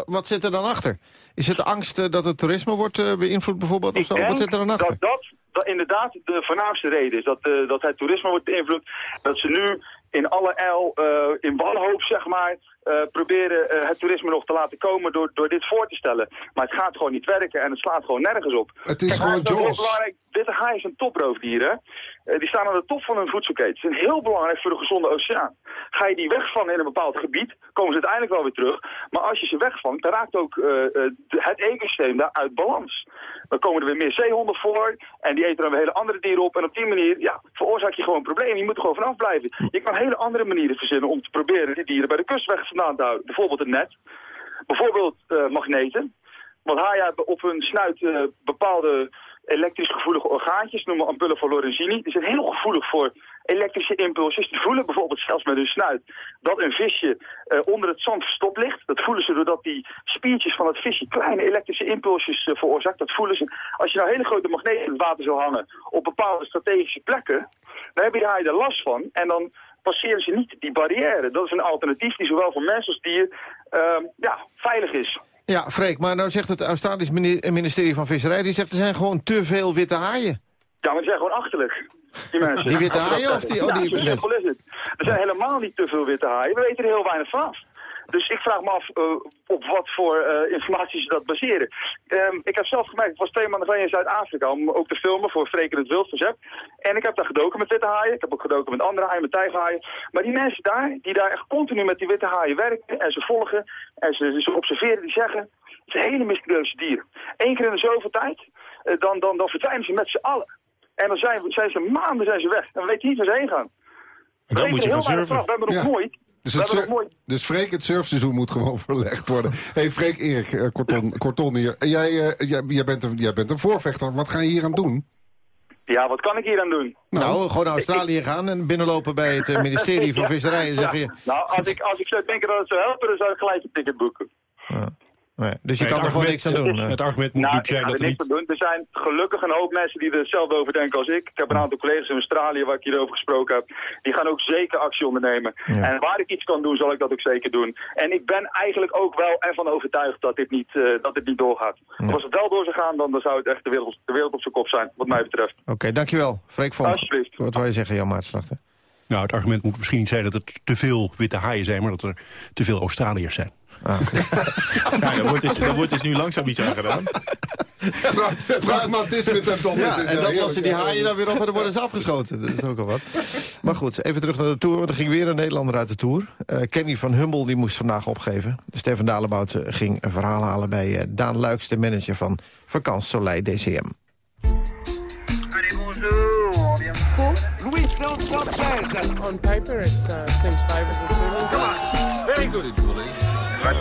wat, zit er dan achter? Is het de angst eh, dat het toerisme wordt eh, beïnvloed bijvoorbeeld? Of zo? Wat zit er dan achter?
dat dat, dat inderdaad de voornaamste reden is. Dat, eh, dat het toerisme wordt beïnvloed. Dat ze nu in alle el, eh, in wanhoop zeg maar, eh, proberen eh, het toerisme nog te laten komen door, door dit voor te stellen. Maar het gaat gewoon niet werken en het slaat gewoon nergens op.
Het is
Kijk,
gewoon Jaws.
Witte haaien zijn toproofdieren. Eh, die staan aan de top van hun voedselketen. Ze zijn heel belangrijk voor de gezonde oceaan. Ga je die wegvangen in een bepaald gebied, komen ze uiteindelijk wel weer terug. Maar als je ze wegvangt, dan raakt ook eh, eh, het ecosysteem daar uit balans. Dan komen er weer meer zeehonden voor en die eten dan weer hele andere dieren op. En op die manier ja, veroorzaak je gewoon problemen. Je moet er gewoon vanaf blijven. Je kan hele andere manieren verzinnen om te proberen die dieren bij de kust weg vandaan te houden. Bijvoorbeeld een net. Bijvoorbeeld eh, magneten. Want haaien op hun snuit eh, bepaalde elektrisch gevoelige orgaantjes, noemen we ampullen van Lorenzini. Die zijn heel gevoelig voor elektrische impulsen. Die voelen bijvoorbeeld zelfs met hun snuit dat een visje eh, onder het zand verstopt ligt. Dat voelen ze doordat die spiertjes van het visje kleine elektrische impulsjes eh, veroorzaakt. Dat voelen ze. Als je nou hele grote magneten in het water zou hangen op bepaalde strategische plekken, dan heb je er last van. En dan passeren ze niet die barrière. Dat is een alternatief die zowel voor mens als dier eh, ja, veilig is.
Ja, Freek, maar nou zegt het Australisch mini- ministerie van Visserij... die zegt er zijn gewoon te veel witte haaien.
Ja, maar die zijn gewoon achterlijk. Die mensen.
Die witte haaien of die- oh, die-
Ja, zo simpel is het. Er zijn helemaal niet te veel witte haaien. We weten er heel weinig vanaf. Dus ik vraag me af eh, op wat voor eh, informatie ze dat baseren. Ehm, ik heb zelf gemerkt, ik was twee maanden geleden in Zuid-Afrika om ook te filmen voor Freken het Wild van Zep. En ik heb daar gedoken met witte haaien. Ik heb ook gedoken met andere haaien, met tijgerhaaien. Maar die mensen daar, die daar echt continu met die witte haaien werken en ze volgen en ze, ze observeren, die zeggen, het zijn hele mysterieuze dieren. Eén keer in de zoveel tijd, eh, dan, dan, dan verdwijnen ze met z'n allen. En dan zijn, zijn ze maanden zijn ze weg. En we weten niet waar ze heen gaan.
En dan
We
moet je gaan
heel weinig
surfen.
We hebben nog
Ja.
nooit...
Dus, het
nooit
dus Freek, het surfseizoen moet gewoon verlegd worden. hey, Freek, Erik, eh, Korton, Korton hier. Jij, eh, jij, jij, bent een, jij bent een voorvechter. Wat ga je hier aan doen?
Ja, wat kan ik hier aan doen?
Nou, gewoon naar Australië gaan en binnenlopen bij het eh, ministerie van Visserij... en zeggen je...
Nou, als ik, als ik zou denken dat het zou helpen, dan zou ik gelijk een ticket boeken.
Nee, dus je
Nee,
kan er gewoon niks aan doen. eh.
Het argument moet
Nou,
zijn dat
er niks
niet...
aan doen. Er zijn gelukkig een hoop mensen die er hetzelfde over denken als ik. Ik heb een aantal collega's in Australië waar ik hierover gesproken heb. Die gaan ook zeker actie ondernemen. En waar ik iets kan doen, zal ik dat ook zeker doen. En ik ben eigenlijk ook wel ervan overtuigd dat dit niet, eh, dat dit niet doorgaat. Als het wel door zou gaan, dan, dan zou het echt de wereld, de wereld op zijn kop zijn, wat mij betreft.
Oké, dankjewel. Freek Vonk.
Alsjeblieft.
Wat wou je zeggen, Jan Maartenslachter?
Nou, het argument moet misschien niet zijn dat er te veel witte haaien zijn... maar dat er te veel Australiërs zijn.
Ja, daar wordt, dus, daar wordt dus nu langzaam iets aan gedaan.
Pragmatisme ten top.
Ja, en dan lossen die haaien dan weer op en dan worden ze afgeschoten. Dat is ook al wat. Maar goed, even terug naar de Tour. Want er ging weer een Nederlander uit de Tour. Eh, Kenny van Hummel die moest vandaag opgeven. Stefan Dalebout eh, ging een verhaal halen bij eh, Daan Luiks... de manager van Vakant Soleil DCM.
Luis Sanchez. On paper, it uh, seems favorable to me. Good.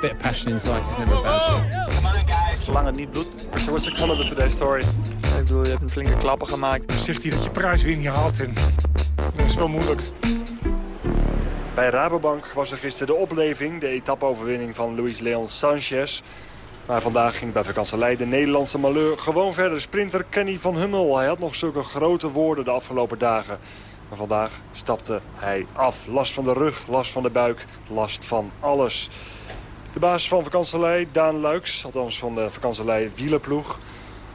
Bit of passion inside is never a bad thing.
Zolang het niet bloedt. So what's the come of today's story? Ik bedoel, je hebt een flinke klappen gemaakt.
Zegt hij dat je prijswinning haalt en dat is wel moeilijk.
Bij Rabobank was er gisteren de opleving, de etappenoverwinning van Luis Leon Sanchez. Maar vandaag ging bij vakantielei de Nederlandse malheur gewoon verder. Sprinter Kenny van Hummel. Hij had nog zulke grote woorden de afgelopen dagen. Maar vandaag stapte hij af. Last van de rug, last van de buik, last van alles. De baas van vakantielei, Daan Luiks, althans van de vakantielei wielerploeg.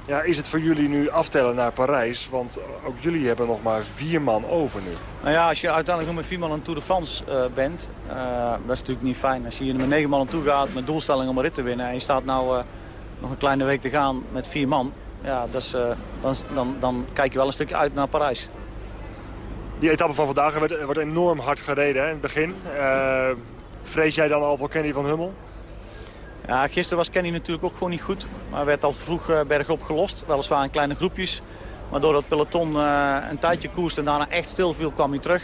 Ja, is het voor jullie nu aftellen naar Parijs? Want ook jullie hebben nog maar vier man over nu.
Nou ja, als je uiteindelijk nog met vier man aan Tour de France eh, bent, eh, dat is natuurlijk niet fijn. Als je hier met negen man aan toe gaat met doelstelling om een rit te winnen... en je staat nou eh, nog een kleine week te gaan met vier man... Ja, dat is, dan, dan, dan kijk je wel een stukje uit naar Parijs.
Die etappe van vandaag wordt, wordt enorm hard gereden hè, in het begin. Eh, vrees jij dan al voor Kenny van Hummel?
Ja, gisteren was Kenny natuurlijk ook gewoon niet goed. Maar werd al vroeg eh, bergop gelost. Weliswaar in kleine groepjes. Maar doordat het peloton eh, een tijdje koerste en daarna echt stil viel, kwam hij terug.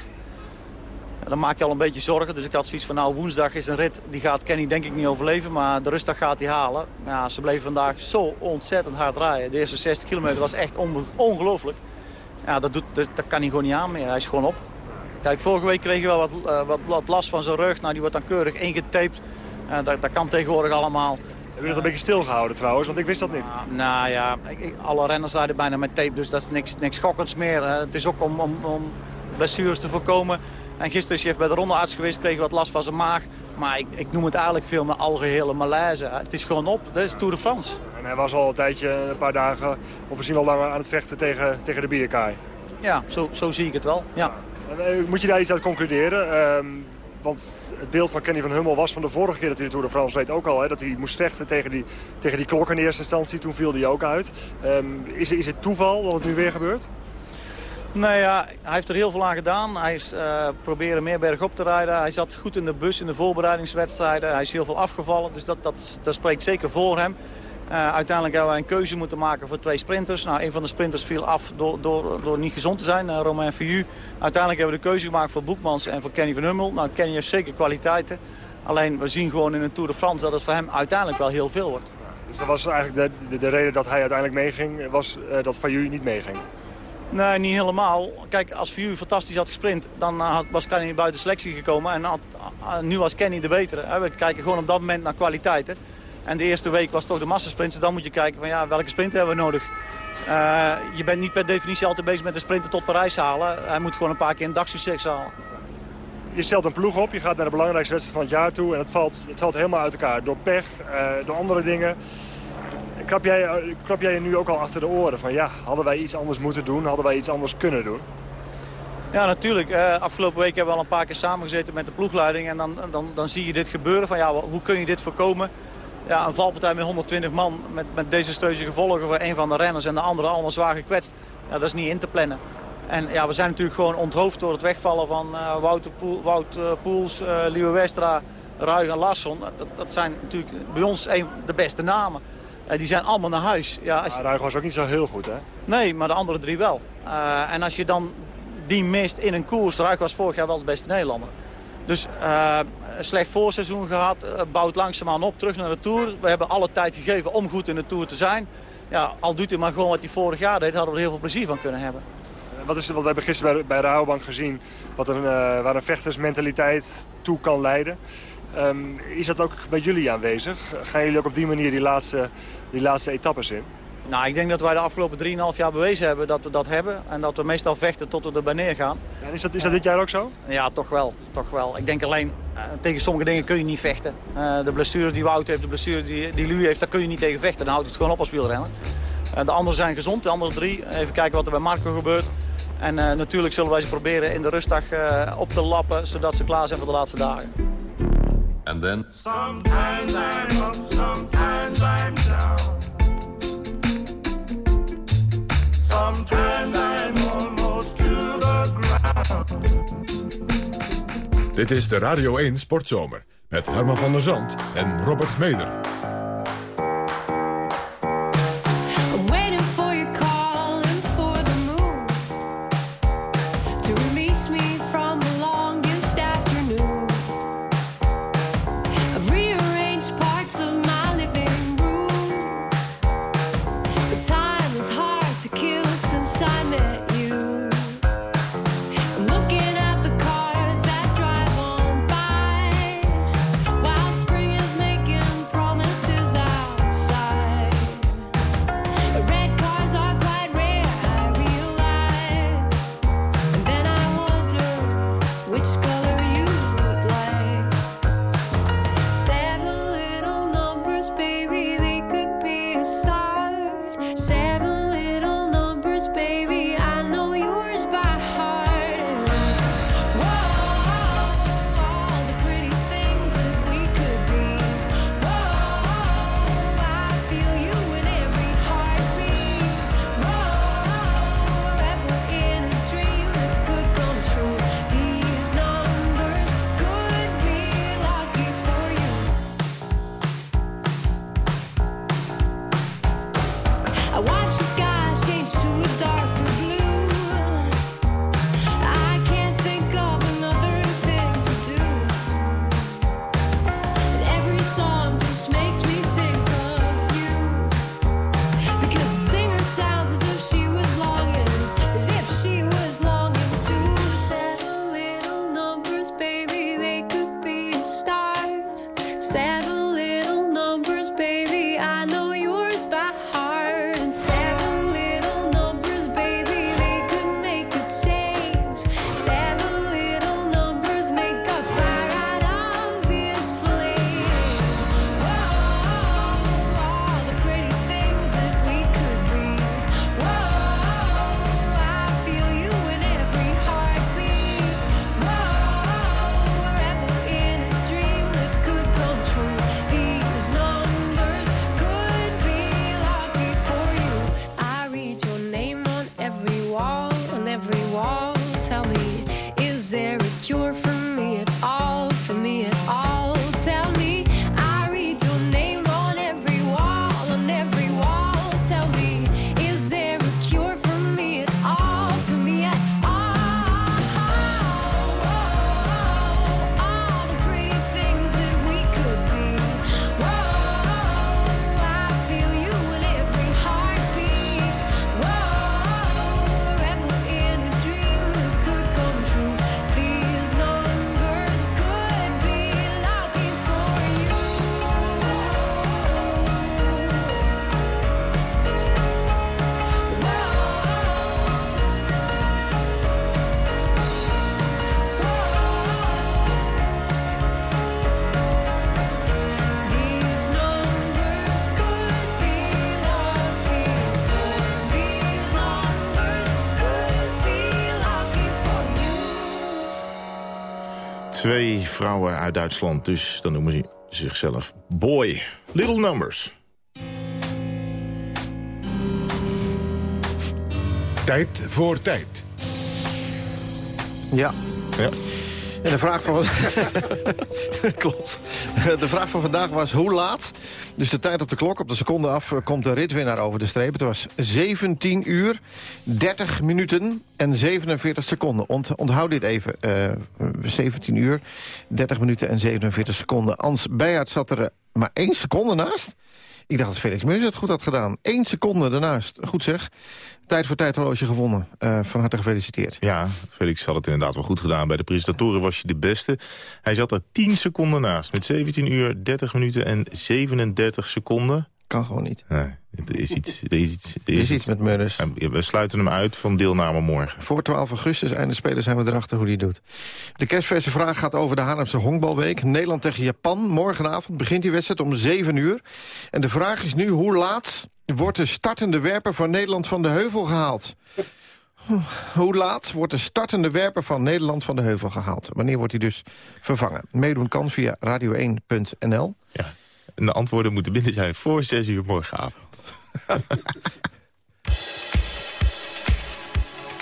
Ja, dan maak je al een beetje zorgen. Dus ik had zoiets van, nou woensdag is een rit. Die gaat Kenny denk ik niet overleven. Maar de rustdag gaat hij halen. Ja, ze bleven vandaag zo ontzettend hard rijden. De eerste 60 kilometer was echt ongelooflijk. Ja, dat, doet, dat, dat kan hij gewoon niet aan meer. Hij is gewoon op. Kijk, vorige week kreeg hij wel wat, eh, wat, wat last van zijn rug. Nou, die wordt dan keurig ingetaped. Eh, dat, dat kan tegenwoordig allemaal.
Heb je dat een beetje stilgehouden trouwens? Want ik wist dat niet.
Nou ja, ik- alle renners rijden bijna met tape, dus dat is niks, niks schokkends meer. Het is ook om, om, om blessures te voorkomen. En gisteren is hij even bij de rondearts geweest, kreeg wat last van zijn maag. Maar ik, ik noem het eigenlijk veel meer algehele malaise. Het is gewoon op, dat is Tour de France.
En hij was al een tijdje, een paar dagen, of misschien al langer aan het vechten tegen, tegen de bierkaai.
Ja, zo, zo zie ik het wel. Ja.
Eh, Moet je daar iets uit concluderen? Ehm, want het beeld van Kenny van Hummel was van de vorige keer dat hij de Tour de France reed ook al. Hè, dat hij moest vechten tegen die, tegen die klok in eerste instantie. Toen viel hij ook uit. Ehm, is, is het toeval dat het nu weer gebeurt?
Nou ja, hij heeft er heel veel aan gedaan. Hij is eh, proberen meer bergop te rijden. Hij zat goed in de bus in de voorbereidingswedstrijden. Hij is heel veel afgevallen, dus dat, dat, dat spreekt zeker voor hem. Eh, uiteindelijk hebben wij een keuze moeten maken voor twee sprinters. Nou, een van de sprinters viel af door, door, door niet gezond te zijn, uh, Romain Fiu. Uiteindelijk hebben we de keuze gemaakt voor Boekmans en voor Kenny van Hummel. Nou, Kenny heeft zeker kwaliteiten. Alleen we zien gewoon in een Tour de France dat het voor hem uiteindelijk wel heel veel wordt.
Dus dat was eigenlijk de, de, de reden dat hij uiteindelijk meeging, was eh, dat Fayu niet meeging.
Nee, niet helemaal. Kijk, als Fiu fantastisch had gesprint, dan eh, had, was Kenny buiten selectie gekomen. En had, uh, nu was Kenny de betere. We kijken gewoon op dat moment naar kwaliteiten. En de eerste week was toch de massasprint. Dus dan moet je kijken van ja, welke sprint hebben we nodig. Uh, je bent niet per definitie altijd bezig met de sprinter tot Parijs halen. Hij moet gewoon een paar keer een dagsucces halen.
Je stelt een ploeg op, je gaat naar de belangrijkste wedstrijd van het jaar toe. En het valt, het valt helemaal uit elkaar. Door pech, door andere dingen. Krap jij, krap jij je nu ook al achter de oren van ja, hadden wij iets anders moeten doen? Hadden wij iets anders kunnen doen?
Ja, natuurlijk. Uh, afgelopen week hebben we al een paar keer samengezeten met de ploegleiding. En dan, dan, dan zie je dit gebeuren. Van, ja, hoe kun je dit voorkomen? Ja, een valpartij met 120 man met, met desastreuze gevolgen voor een van de renners en de andere allemaal zwaar gekwetst. Ja, dat is niet in te plannen. En ja, we zijn natuurlijk gewoon onthoofd door het wegvallen van uh, Wouter Poel, Wout Poels, Liewe Westra, Ruig en Larsson. Dat, dat, zijn natuurlijk bij ons een, de beste namen. Die zijn allemaal naar huis. Ja,
als was ook niet zo heel goed, hè?
Nee, maar de andere drie wel. en als je dan die mist in een koers, Ruig was vorig jaar wel de beste Nederlander. Dus uh, een slecht voorseizoen gehad, uh, bouwt langzaamaan op, terug naar de Tour. We hebben alle tijd gegeven om goed in de Tour te zijn. Ja, al doet hij maar gewoon wat hij vorig jaar deed, hadden we er heel veel plezier van kunnen hebben.
Wat is, wat we hebben gisteren bij, bij Rabobank gezien, wat een, uh, waar een vechtersmentaliteit toe kan leiden. Um, is dat ook bij jullie aanwezig? Gaan jullie ook op die manier die laatste, die laatste etappes in?
Nou, ik denk dat wij de afgelopen 3,5 jaar bewezen hebben dat we dat hebben. En dat we meestal vechten tot we erbij neergaan.
Ja, is, dat, is dat dit jaar ook zo?
Ja, toch wel. Toch wel. Ik denk alleen, uh, tegen sommige dingen kun je niet vechten. Uh, de blessures die Wout heeft, de blessure die, die Lu heeft, daar kun je niet tegen vechten. Dan houdt het gewoon op als wielrenner. Uh, de anderen zijn gezond, de andere drie. Even kijken wat er bij Marco gebeurt. En natuurlijk zullen wij ze proberen in de rustdag op te lappen, zodat ze klaar zijn voor de laatste dagen.
And then...
Sometimes I'm up, sometimes I'm down. Sometimes I'm almost to the ground.
Dit is de Radio 1 Sportzomer met Herman van der Zand en Robert Meder.
Promise
Twee vrouwen uit Duitsland, dus dan noemen ze zichzelf Boy. Little Numbers.
Tijd voor tijd.
Ja.
Ja.
En de vraag van... Klopt. De vraag van vandaag was hoe laat... Dus de tijd op de klok, op de seconde af, eh, komt de ritwinnaar over de streep. Het was 17 uur, 30 minuten en 47 seconden. Ont, onthoud dit even. eh 17 uur, 30 minuten en 47 seconden. Ans Beijert zat er eh, maar één seconde naast. Ik dacht dat Felix Meus het goed had gedaan. Eén seconde ernaast. Goed zeg. Tijd voor tijdhorloge gewonnen. Eh, van harte gefeliciteerd.
Ja, Felix had het inderdaad wel goed gedaan. Bij de presentatoren was je de beste. Hij zat er 10 seconden naast. Met 17 uur, 30 minuten en 37 seconden.
Kan gewoon niet.
Nee, er is iets, er is iets, er
Er is iets met Meurders.
Ja, We sluiten hem uit van deelname morgen.
Voor 12 augustus, einde spelen, zijn we erachter hoe die doet. De kerstverse vraag gaat over de Haarlemse honkbalweek. Nederland tegen Japan. Morgenavond begint die wedstrijd om 7 uur. En de vraag is nu, hoe laat wordt de startende werper van Nederland van de heuvel gehaald? Hoe laat wordt de startende werper van Nederland van de heuvel gehaald? Wanneer wordt hij dus vervangen? Meedoen kan via radio1.nl.
En de antwoorden moeten binnen zijn voor 6 uur morgenavond.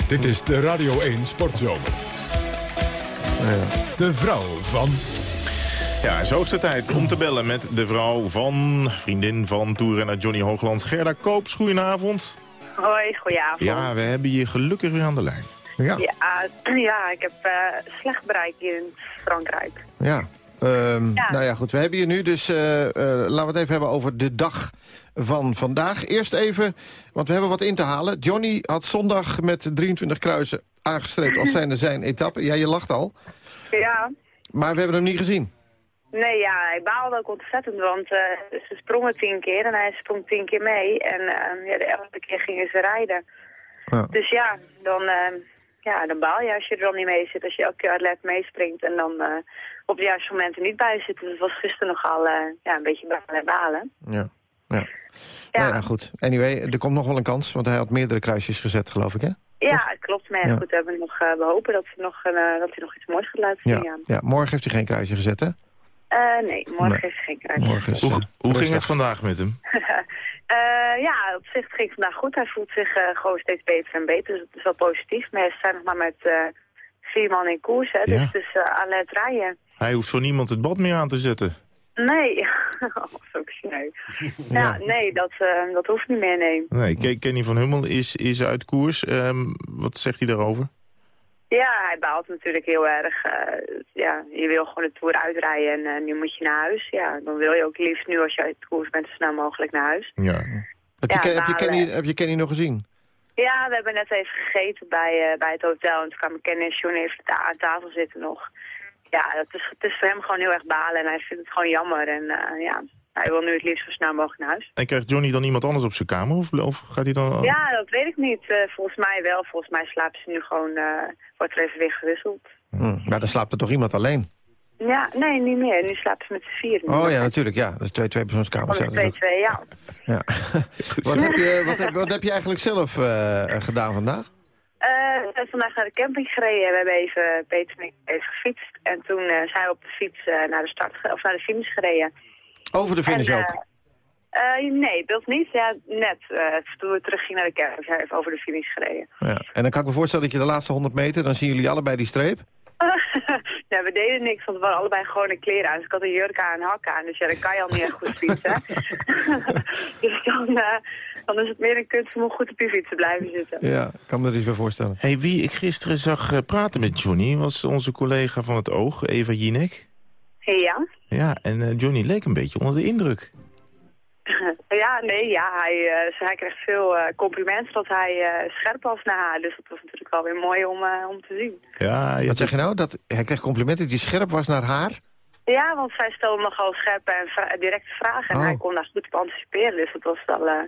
Dit is de Radio 1 Sportzomer. De vrouw van...
Ja, het is hoogste tijd om te bellen met de vrouw van vriendin van toerrenner Johnny Hoogland. Gerda Koops, goedenavond.
Hoi, goedenavond.
Ja, we hebben je gelukkig weer aan de lijn.
Ja.
Ja, ja, ik heb eh, slecht bereik hier in Frankrijk.
Ja. Ehm,
Ja.
Nou ja, goed. We hebben je nu, dus eh, eh, laten we het even hebben over de dag van vandaag. Eerst even, want we hebben wat in te halen. Johnny had zondag met 23 kruisen aangestreept als zijnde zijn etappe. Ja, je lacht al.
Ja,
Maar we hebben hem niet gezien.
nee, ja, hij baalde ook ontzettend, want eh, ze sprongen tien keer en hij sprong tien keer mee. En eh, ja, de elfde keer gingen ze rijden.
Ja.
Dus ja, dan, eh, ja, dan baal je als je er dan niet mee zit. Als je elke keer atleet meespringt en dan op de juiste momenten niet bij zit. Dus het was gisteren nogal eh, ja, een beetje balen en balen.
Ja. ja. Nou ja, goed. Anyway, er komt nog wel een kans, want hij had meerdere kruisjes gezet, geloof ik, hè?
Ja, het klopt. Maar ja,
Ja.
goed, we hebben nog, eh, we hopen dat, we nog, een, eh, dat hij nog iets moois gaat laten zien.
Ja.
Ja.
ja. Morgen heeft hij geen kruisje gezet, hè?
Eh, nee, morgen
Nee.
heeft hij geen kruis.
Morgen is,
Hoe, hoe ging het vandaag met hem?
Eh, ja, op zich ging het vandaag goed. Hij voelt zich eh, gewoon steeds beter en beter. Dus dat is wel positief. Maar ze zijn nog maar met eh, vier man in koers. Hè,
Ja.
Dus het is uh, alert rijden.
Hij hoeft voor niemand het bad meer aan te zetten.
Nee, zo sneu. Ja, nee, dat, eh, dat hoeft niet meer, nee.
Nee, Ke- Kenny van Hummel is, is uit koers. Ehm, wat zegt hij daarover?
Ja, hij baalt natuurlijk heel erg. eh, ja, je wil gewoon de Tour uitrijden en eh, nu moet je naar huis. Ja, dan wil je ook liefst nu als je uit koers bent zo snel mogelijk naar huis.
Ja.
Heb je,
Ja,
Ken- heb, je
maar,
Kenny, heb je Kenny nog gezien?
Ja, we hebben net even gegeten bij, eh, bij het hotel. En toen kwamen Kenny en Johnny even aan tafel zitten nog. Ja, het is, het is voor hem gewoon heel erg balen. En hij vindt het gewoon jammer. En eh, ja, hij wil nu het liefst zo snel mogelijk naar huis.
En krijgt Johnny dan iemand anders op zijn kamer? Of, of gaat hij dan...
Ja, dat weet ik niet. Eh, volgens mij wel. Volgens mij slapen ze nu gewoon... eh, wordt er even weer gewisseld.
Hm. Maar dan slaapt er toch iemand alleen?
Ja, nee, niet meer. Nu slapen ze met z'n vier.
Oh ja, natuurlijk. Ja, dat is twee dat
de
is ook-
2-2, ja.
ja. wat, heb je, wat, heb, wat heb je eigenlijk zelf eh, gedaan vandaag?
Eh, we zijn vandaag naar de camping gereden. We hebben even, Peter en ik, even gefietst. En toen eh, zijn we op de fiets eh, naar de start, of naar de finish gereden.
Over de finish
En, eh,
ook?
eh, nee, beeld niet. Ja, net. eh, toen we teruggingen naar de camping zijn we even over de finish gereden.
Ja. En dan kan ik me voorstellen dat je de laatste 100 meter... dan zien jullie allebei die streep.
nee, we deden niks, want we hadden allebei gewone kleren aan. Dus ik had een jurk aan en een hak aan. Dus ja, dan kan je al niet echt goed fietsen. dus dan, eh, dan is het meer een kunst om goed op je fiets te blijven zitten.
Ja, ik kan me er iets bij voorstellen.
Hey, wie ik gisteren zag eh, praten met Johnny was onze collega van het Oog, Eva Jinek.
Ja.
Ja, en eh, Johnny leek een beetje onder de indruk.
Ja, nee, ja, hij, eh, hij kreeg veel eh, complimenten dat hij eh, scherp was naar haar. Dus dat was natuurlijk wel weer mooi om, eh, om te zien.
Ja,
Wat zeg je nou? Dat, hij kreeg complimenten dat hij scherp was naar haar?
Ja, want zij stelde nogal scherpe en vra- directe vragen. En
Oh.
hij kon daar goed op anticiperen. Dus dat was wel, eh,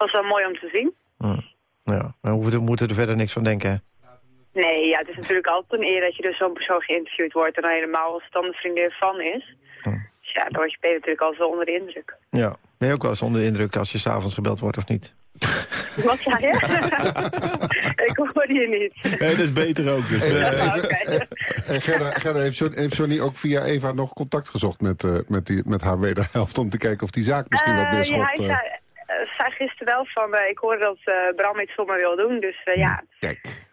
was wel mooi om te zien.
Ja, maar we moeten er verder niks van denken. hè?
Nee, ja, het is natuurlijk altijd een eer dat je door zo'n persoon geïnterviewd wordt. En dan helemaal als het dan de vriendin van is. Dus ja, dan word je ben je natuurlijk al zo onder de indruk.
Ja. Ben je ook wel eens onder de indruk als je s'avonds gebeld wordt of niet?
Wat zei je? ik hoorde je niet.
Nee, dat is beter ook. Dus,
Eh,
eh,
even- En Gerda, Gerda heeft, Johnny, heeft Johnny ook via Eva nog contact gezocht met, eh, met, die, met haar wederhelft... om te kijken of die zaak misschien wat
Eh,
meer
ja,
schot...
hij zei, eh, zei gisteren wel van, eh, ik hoorde dat eh, Bram iets voor me wil doen. Dus eh, ja,
Kijk.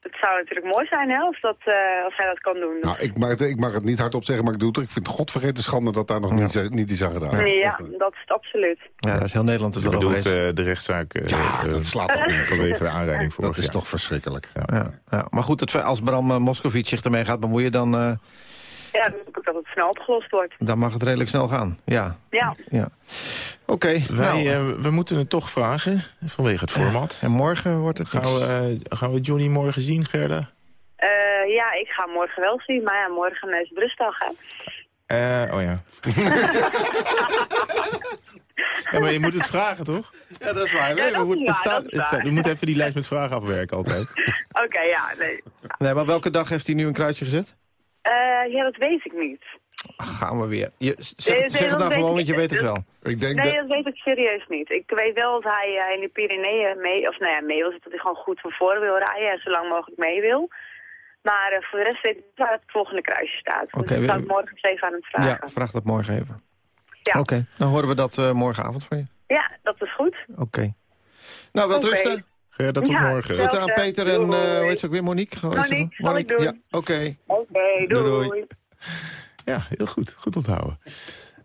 het zou natuurlijk mooi zijn hè, als, dat, eh, als hij dat kan doen.
Nou, ik mag, het- ik mag het niet hardop zeggen, maar ik doe het. Ik vind het godvergeten schande dat daar nog niet, niet iets aan gedaan is.
ja, dat is het absoluut.
Ja, dat is heel Nederland het
je
wel over
bedoelt eh, de rechtszaak eh,
Ja, dat slaat toch op.
vanwege de aanrijding vorig
Dat is toch verschrikkelijk.
Ja, ja. Maar goed, het, als Bram uh, Moscovic zich ermee gaat bemoeien... dan, uh,
ja, dat het snel opgelost wordt.
dan mag het redelijk snel gaan. Ja.
Ja.
ja. Oké. Okay,
Wij,
nou,
uh, we moeten het toch vragen, vanwege het format.
En morgen wordt het
gaan we, uh, gaan we Johnny morgen zien, Gerda?
Uh, ja, ik ga morgen wel zien, maar ja, morgen is het rustdag, hè.
Uh, oh ja. ja, maar je moet het vragen, toch?
Ja, dat is waar.
Ja, dat is
het
waar,
staat,
dat is
het staat,
waar.
we moeten even die lijst met vragen afwerken altijd.
Oké, okay, ja, nee.
Nee, maar welke dag heeft hij nu een kruisje gezet?
Uh, ja, dat weet ik niet.
Ach, gaan we weer. Je, zeg
Nee,
het,
nee,
nou
weet
gewoon,
ik
want je weet het wel.
Ik denk
nee,
dat...
dat weet ik serieus niet. Ik weet wel dat hij uh, in de Pyreneeën mee, of nou ja, mee wil, dat hij gewoon goed van voren wil rijden en zo lang mogelijk mee wil. Maar uh, voor de rest weet ik niet waar het volgende kruisje staat.
Oké,
dus
we-
ik morgen eens even aan het vragen.
Ja, vraag dat morgen even.
Ja,
Oké, dan horen we dat uh, morgenavond van je.
Ja, dat is goed.
Oké. Nou, wel
Oké.
rusten.
Gerda, tot
Ja,
morgen.
Aan
Hetzelfde.
Peter en, uh, hoe heet ze ook weer, Monique?
Monique,
nog?
zal ik doen.
Ja, oké.
Oké,
Doei,
doei.
doei.
Ja, heel goed. Goed onthouden.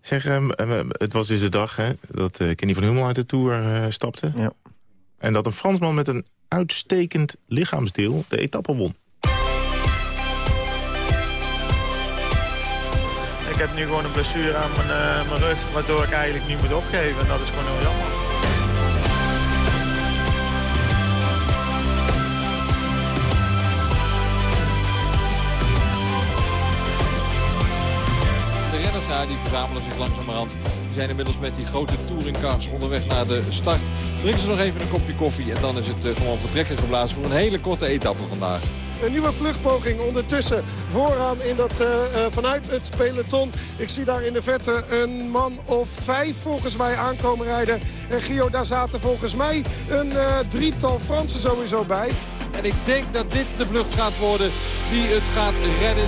Zeg, um, um, het was dus de dag hè, dat uh, Kenny van Hummel uit de Tour uh, stapte.
Ja.
En dat een Fransman met een uitstekend lichaamsdeel de etappe won.
Ik heb nu gewoon een blessure aan mijn, uh, mijn rug, waardoor ik eigenlijk niet moet opgeven. En dat is gewoon heel jammer.
Die verzamelen zich langzamerhand. Die zijn inmiddels met die grote touringcars onderweg naar de start. Drinken ze nog even een kopje koffie en dan is het uh, gewoon vertrekken geblazen voor een hele korte etappe vandaag.
Een nieuwe vluchtpoging ondertussen vooraan in dat, uh, uh, vanuit het peloton. Ik zie daar in de vette een man of vijf volgens mij aankomen rijden. En Gio, daar zaten volgens mij een uh, drietal Fransen sowieso bij.
En ik denk dat dit de vlucht gaat worden die het gaat redden.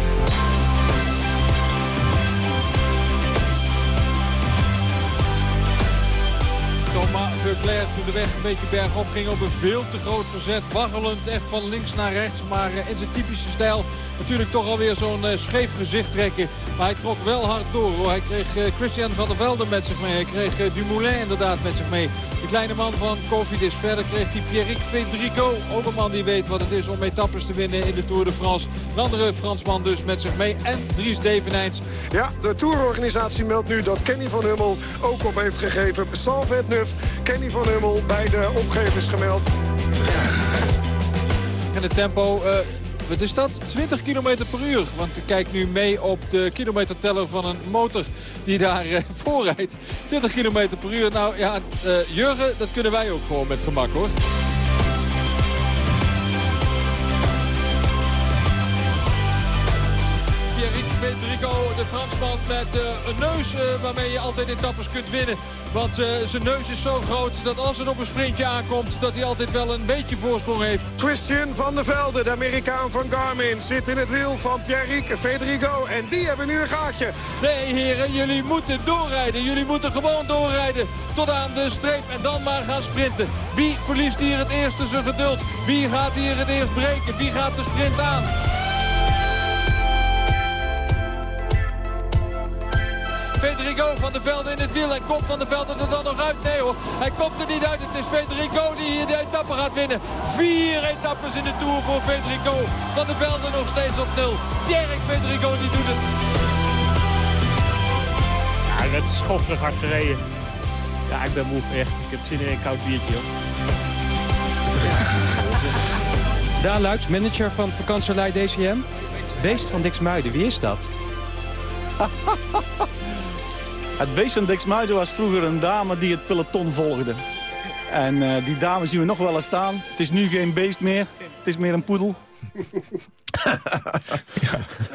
Veuclair toen de weg een beetje bergop ging op een veel te groot verzet. Waggelend echt van links naar rechts. Maar uh, in zijn typische stijl natuurlijk toch alweer zo'n uh, scheef gezicht trekken. Maar hij trok wel hard door hoor. Hij kreeg uh, Christian van der Velde met zich mee. Hij kreeg Dumoulin inderdaad met zich mee. De kleine man van Cofidis. Verder kreeg hij Pierrick Federico. Ook een man die weet wat het is om etappes te winnen in de Tour de France. Een andere Fransman dus met zich mee. En Dries Devenijns.
Ja, de tourorganisatie meldt nu dat Kenny van Hummel ook op heeft gegeven. Salvet Neuf, Kenny van Hummel bij de opgevers gemeld.
En het tempo... Uh, wat is dat? 20 km per uur. Want ik kijk nu mee op de kilometerteller van een motor die daar uh, voorrijdt. 20 km per uur. Nou ja, uh, Jurgen, dat kunnen wij ook gewoon met gemak hoor. Fransman met uh, een neus uh, waarmee je altijd etappes kunt winnen. Want uh, zijn neus is zo groot dat als het op een sprintje aankomt... dat hij altijd wel een beetje voorsprong heeft.
Christian van der Velde, de Amerikaan van Garmin, zit in het wiel van Pierrick Federico. En die hebben nu een gaatje.
Nee heren, jullie moeten doorrijden. Jullie moeten gewoon doorrijden tot aan de streep en dan maar gaan sprinten. Wie verliest hier het eerste zijn geduld? Wie gaat hier het eerst breken? Wie gaat de sprint aan? Federico van der Velde in het wiel. En komt van der Velde er dan nog uit? Nee hoor, hij komt er niet uit. Het is Federico die hier de etappe gaat winnen. Vier etappes in de Tour voor Federico. Van der Velde nog steeds op nul. Pierrick Federico die doet het.
Ja, hij werd schofterig hard gereden. Ja, ik ben moe, echt. Ik heb zin in een koud biertje, hoor.
Daan Luiks, manager van vakantselij DCM. Het beest van Dixmuiden, wie is dat?
Het beest van Dixmuiden was vroeger een dame die het peloton volgde. En uh, die dame zien we nog wel eens staan. Het is nu geen beest meer, het is meer een poedel.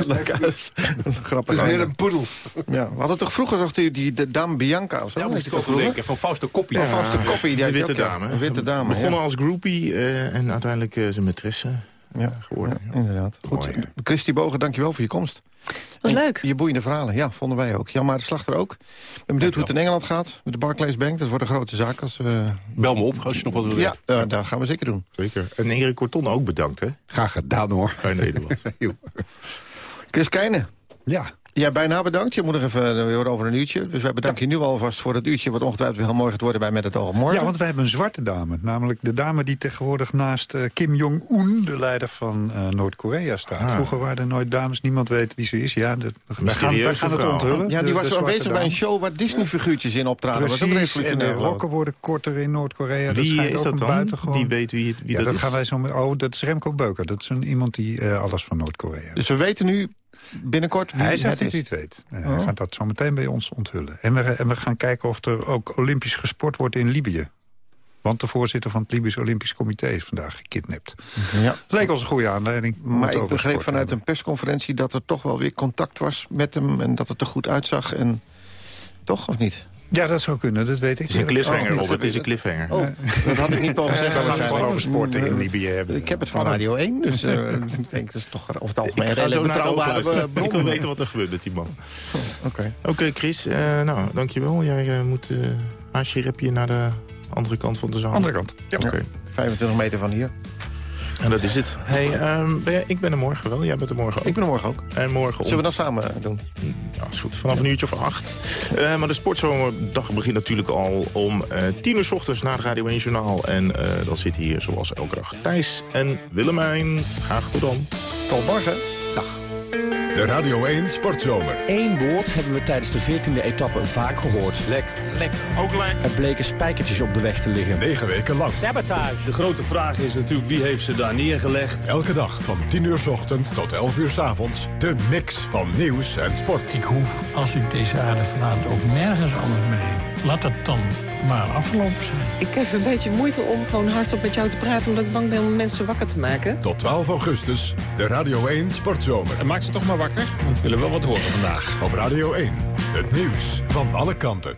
Leuk. Grappig.
Het is meer een poedel.
Ja, we hadden toch vroeger nog die, die de dame Bianca of zo?
Daar moest ik ook denken, van Fausto Coppi.
Van Fausto Coppi, die
de
had je
witte
ook, ja.
dame.
Witte dame,
Begonnen
ja.
als groupie eh, en uiteindelijk eh, zijn maîtresse
Ja,
geworden.
ja, inderdaad. Goed. Christy Bogen, dankjewel voor je komst.
Was leuk.
Je boeiende verhalen, ja, vonden wij ook. Jan de Slachter ook. Ik ben benieuwd hoe het in Engeland gaat met de Barclays Bank. Dat wordt een grote zaak. Als we...
Bel me op als je nog wat wil
Ja, eh, dat gaan we zeker doen.
Zeker. En Erik Corton ook bedankt, hè?
Graag gedaan, hoor.
Bij Nederland.
Chris Keijnen.
Ja.
Jij bijna bedankt. Je moet nog even eh, weer over een uurtje. Dus wij bedanken je nu alvast voor het uurtje... wat ongetwijfeld weer heel mooi gaat worden bij Met het Oog op Morgen.
Ja, want wij hebben een zwarte dame. Namelijk de dame die tegenwoordig naast eh, Kim Jong-un... de leider van eh, Noord-Korea staat.
Ah.
Vroeger waren er nooit dames, niemand weet wie ze is. Ja, de, wij gaan, wij gaan het onthullen.
Ja, die
de-
was
de
aanwezig bij een show waar Disney-figuurtjes in optraden. Dat
Precies, en de rokken worden korter in Noord-Korea. Dat
Wie
schijnt
is
ook
dat dan?
buitengewoon-
Die weet wie, wie
ja,
dat,
dat
is?
gaan wij zo Oh, dat is Remco Beuker. Dat is een, iemand die eh, alles van Noord-Korea.
Dus we weten nu binnenkort
Hij zegt dat hij het weet. Eh,
Oh.
Hij gaat dat zo meteen bij ons onthullen. En we, en we gaan kijken of er ook olympisch gesport wordt in Libië. Want de voorzitter van het Libisch Olympisch Comité is vandaag gekidnapt.
Ja.
Leek ons een goede aanleiding.
Maar ik begreep vanuit een persconferentie... dat er toch wel weer contact was met hem... en dat het er goed uitzag. En... Toch, of niet?
Ja, dat zou kunnen, dat weet ik.
Het is een cliffhanger, Robert. Het is een cliffhanger.
Oh, dat had ik niet mogen zeggen.
we gaan het gewoon over sporten in Libië hebben.
Ik heb het van Radio 1, dus eh, ik denk dat is toch over het algemeen
Ik ga
redelijk betrouwbare
luisteren. Ik wil
bron.
weten wat er gebeurt met die man.
Oké.
Oké, Chris. eh, nou, dankjewel. Jij eh, moet uh, haasje naar de andere kant van de zaal.
Andere kant.
Ja. Oké.
25 meter van hier.
En dat is het. Hey, ehm, ben jij- ik ben er morgen wel. Jij bent er morgen ook.
Ik ben er morgen ook.
En morgen om...
Zullen we dat samen doen?
Ja, is goed. Vanaf een uurtje of acht. Eh, maar de sportzomerdag begint natuurlijk al om eh tien uur s ochtends na het Radio 1 Journaal. En eh dan zitten hier zoals elke dag Thijs en Willemijn. Graag tot dan.
Tot morgen.
De Radio 1 Sportzomer.
Eén woord hebben we tijdens de 14e etappe vaak gehoord. Lek.
Lek. Ook lek.
Er bleken spijkertjes op de weg te liggen.
Negen weken lang.
Sabotage.
De grote vraag is natuurlijk wie heeft ze daar neergelegd.
Elke dag van 10 uur s ochtends tot 11 uur s avonds. De mix van nieuws en sport.
Ik hoef, als ik deze aarde verlaat, ook nergens anders meer heen. Laat het dan maar afgelopen zijn.
Ik heb een beetje moeite om gewoon hardop met jou te praten... omdat ik bang ben om mensen wakker te maken.
Tot 12 augustus, de Radio 1 Sportzomer.
En maak ze toch maar wakker, want we willen wel wat horen vandaag.
Op Radio 1, het nieuws van alle kanten.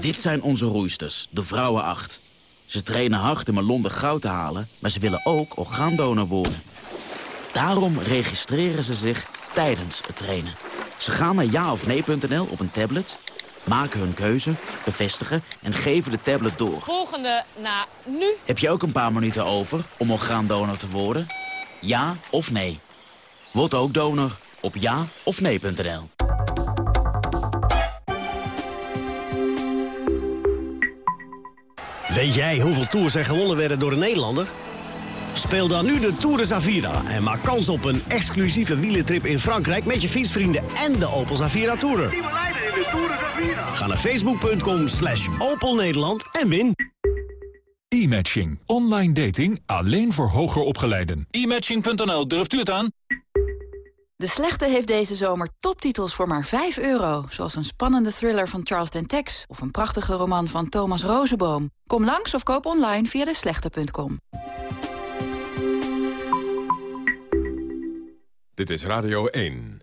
Dit zijn onze roeisters, de Vrouwen 8. Ze trainen hard om in Londen goud te halen, maar ze willen ook orgaandonor worden. Daarom registreren ze zich tijdens het trainen. Ze gaan naar ja of nee.nl op een tablet, maken hun keuze, bevestigen en geven de tablet door.
Volgende na nu.
Heb je ook een paar minuten over om orgaandonor te worden? Ja of nee? Word ook donor op ja of nee.nl.
Weet jij hoeveel tours er gewonnen werden door een Nederlander? Speel dan nu de Tour de Zavira en maak kans op een exclusieve wielentrip in Frankrijk... met je fietsvrienden en de Opel Zavira Tourer. Ga naar facebook.com slash Opel Nederland en win.
E-matching. Online dating alleen voor hoger opgeleiden. E-matching.nl, durft u het aan?
De Slechte heeft deze zomer toptitels voor maar 5 euro. Zoals een spannende thriller van Charles Dentex... of een prachtige roman van Thomas Rozenboom. Kom langs of koop online via deslechte.com.
Dit is Radio 1.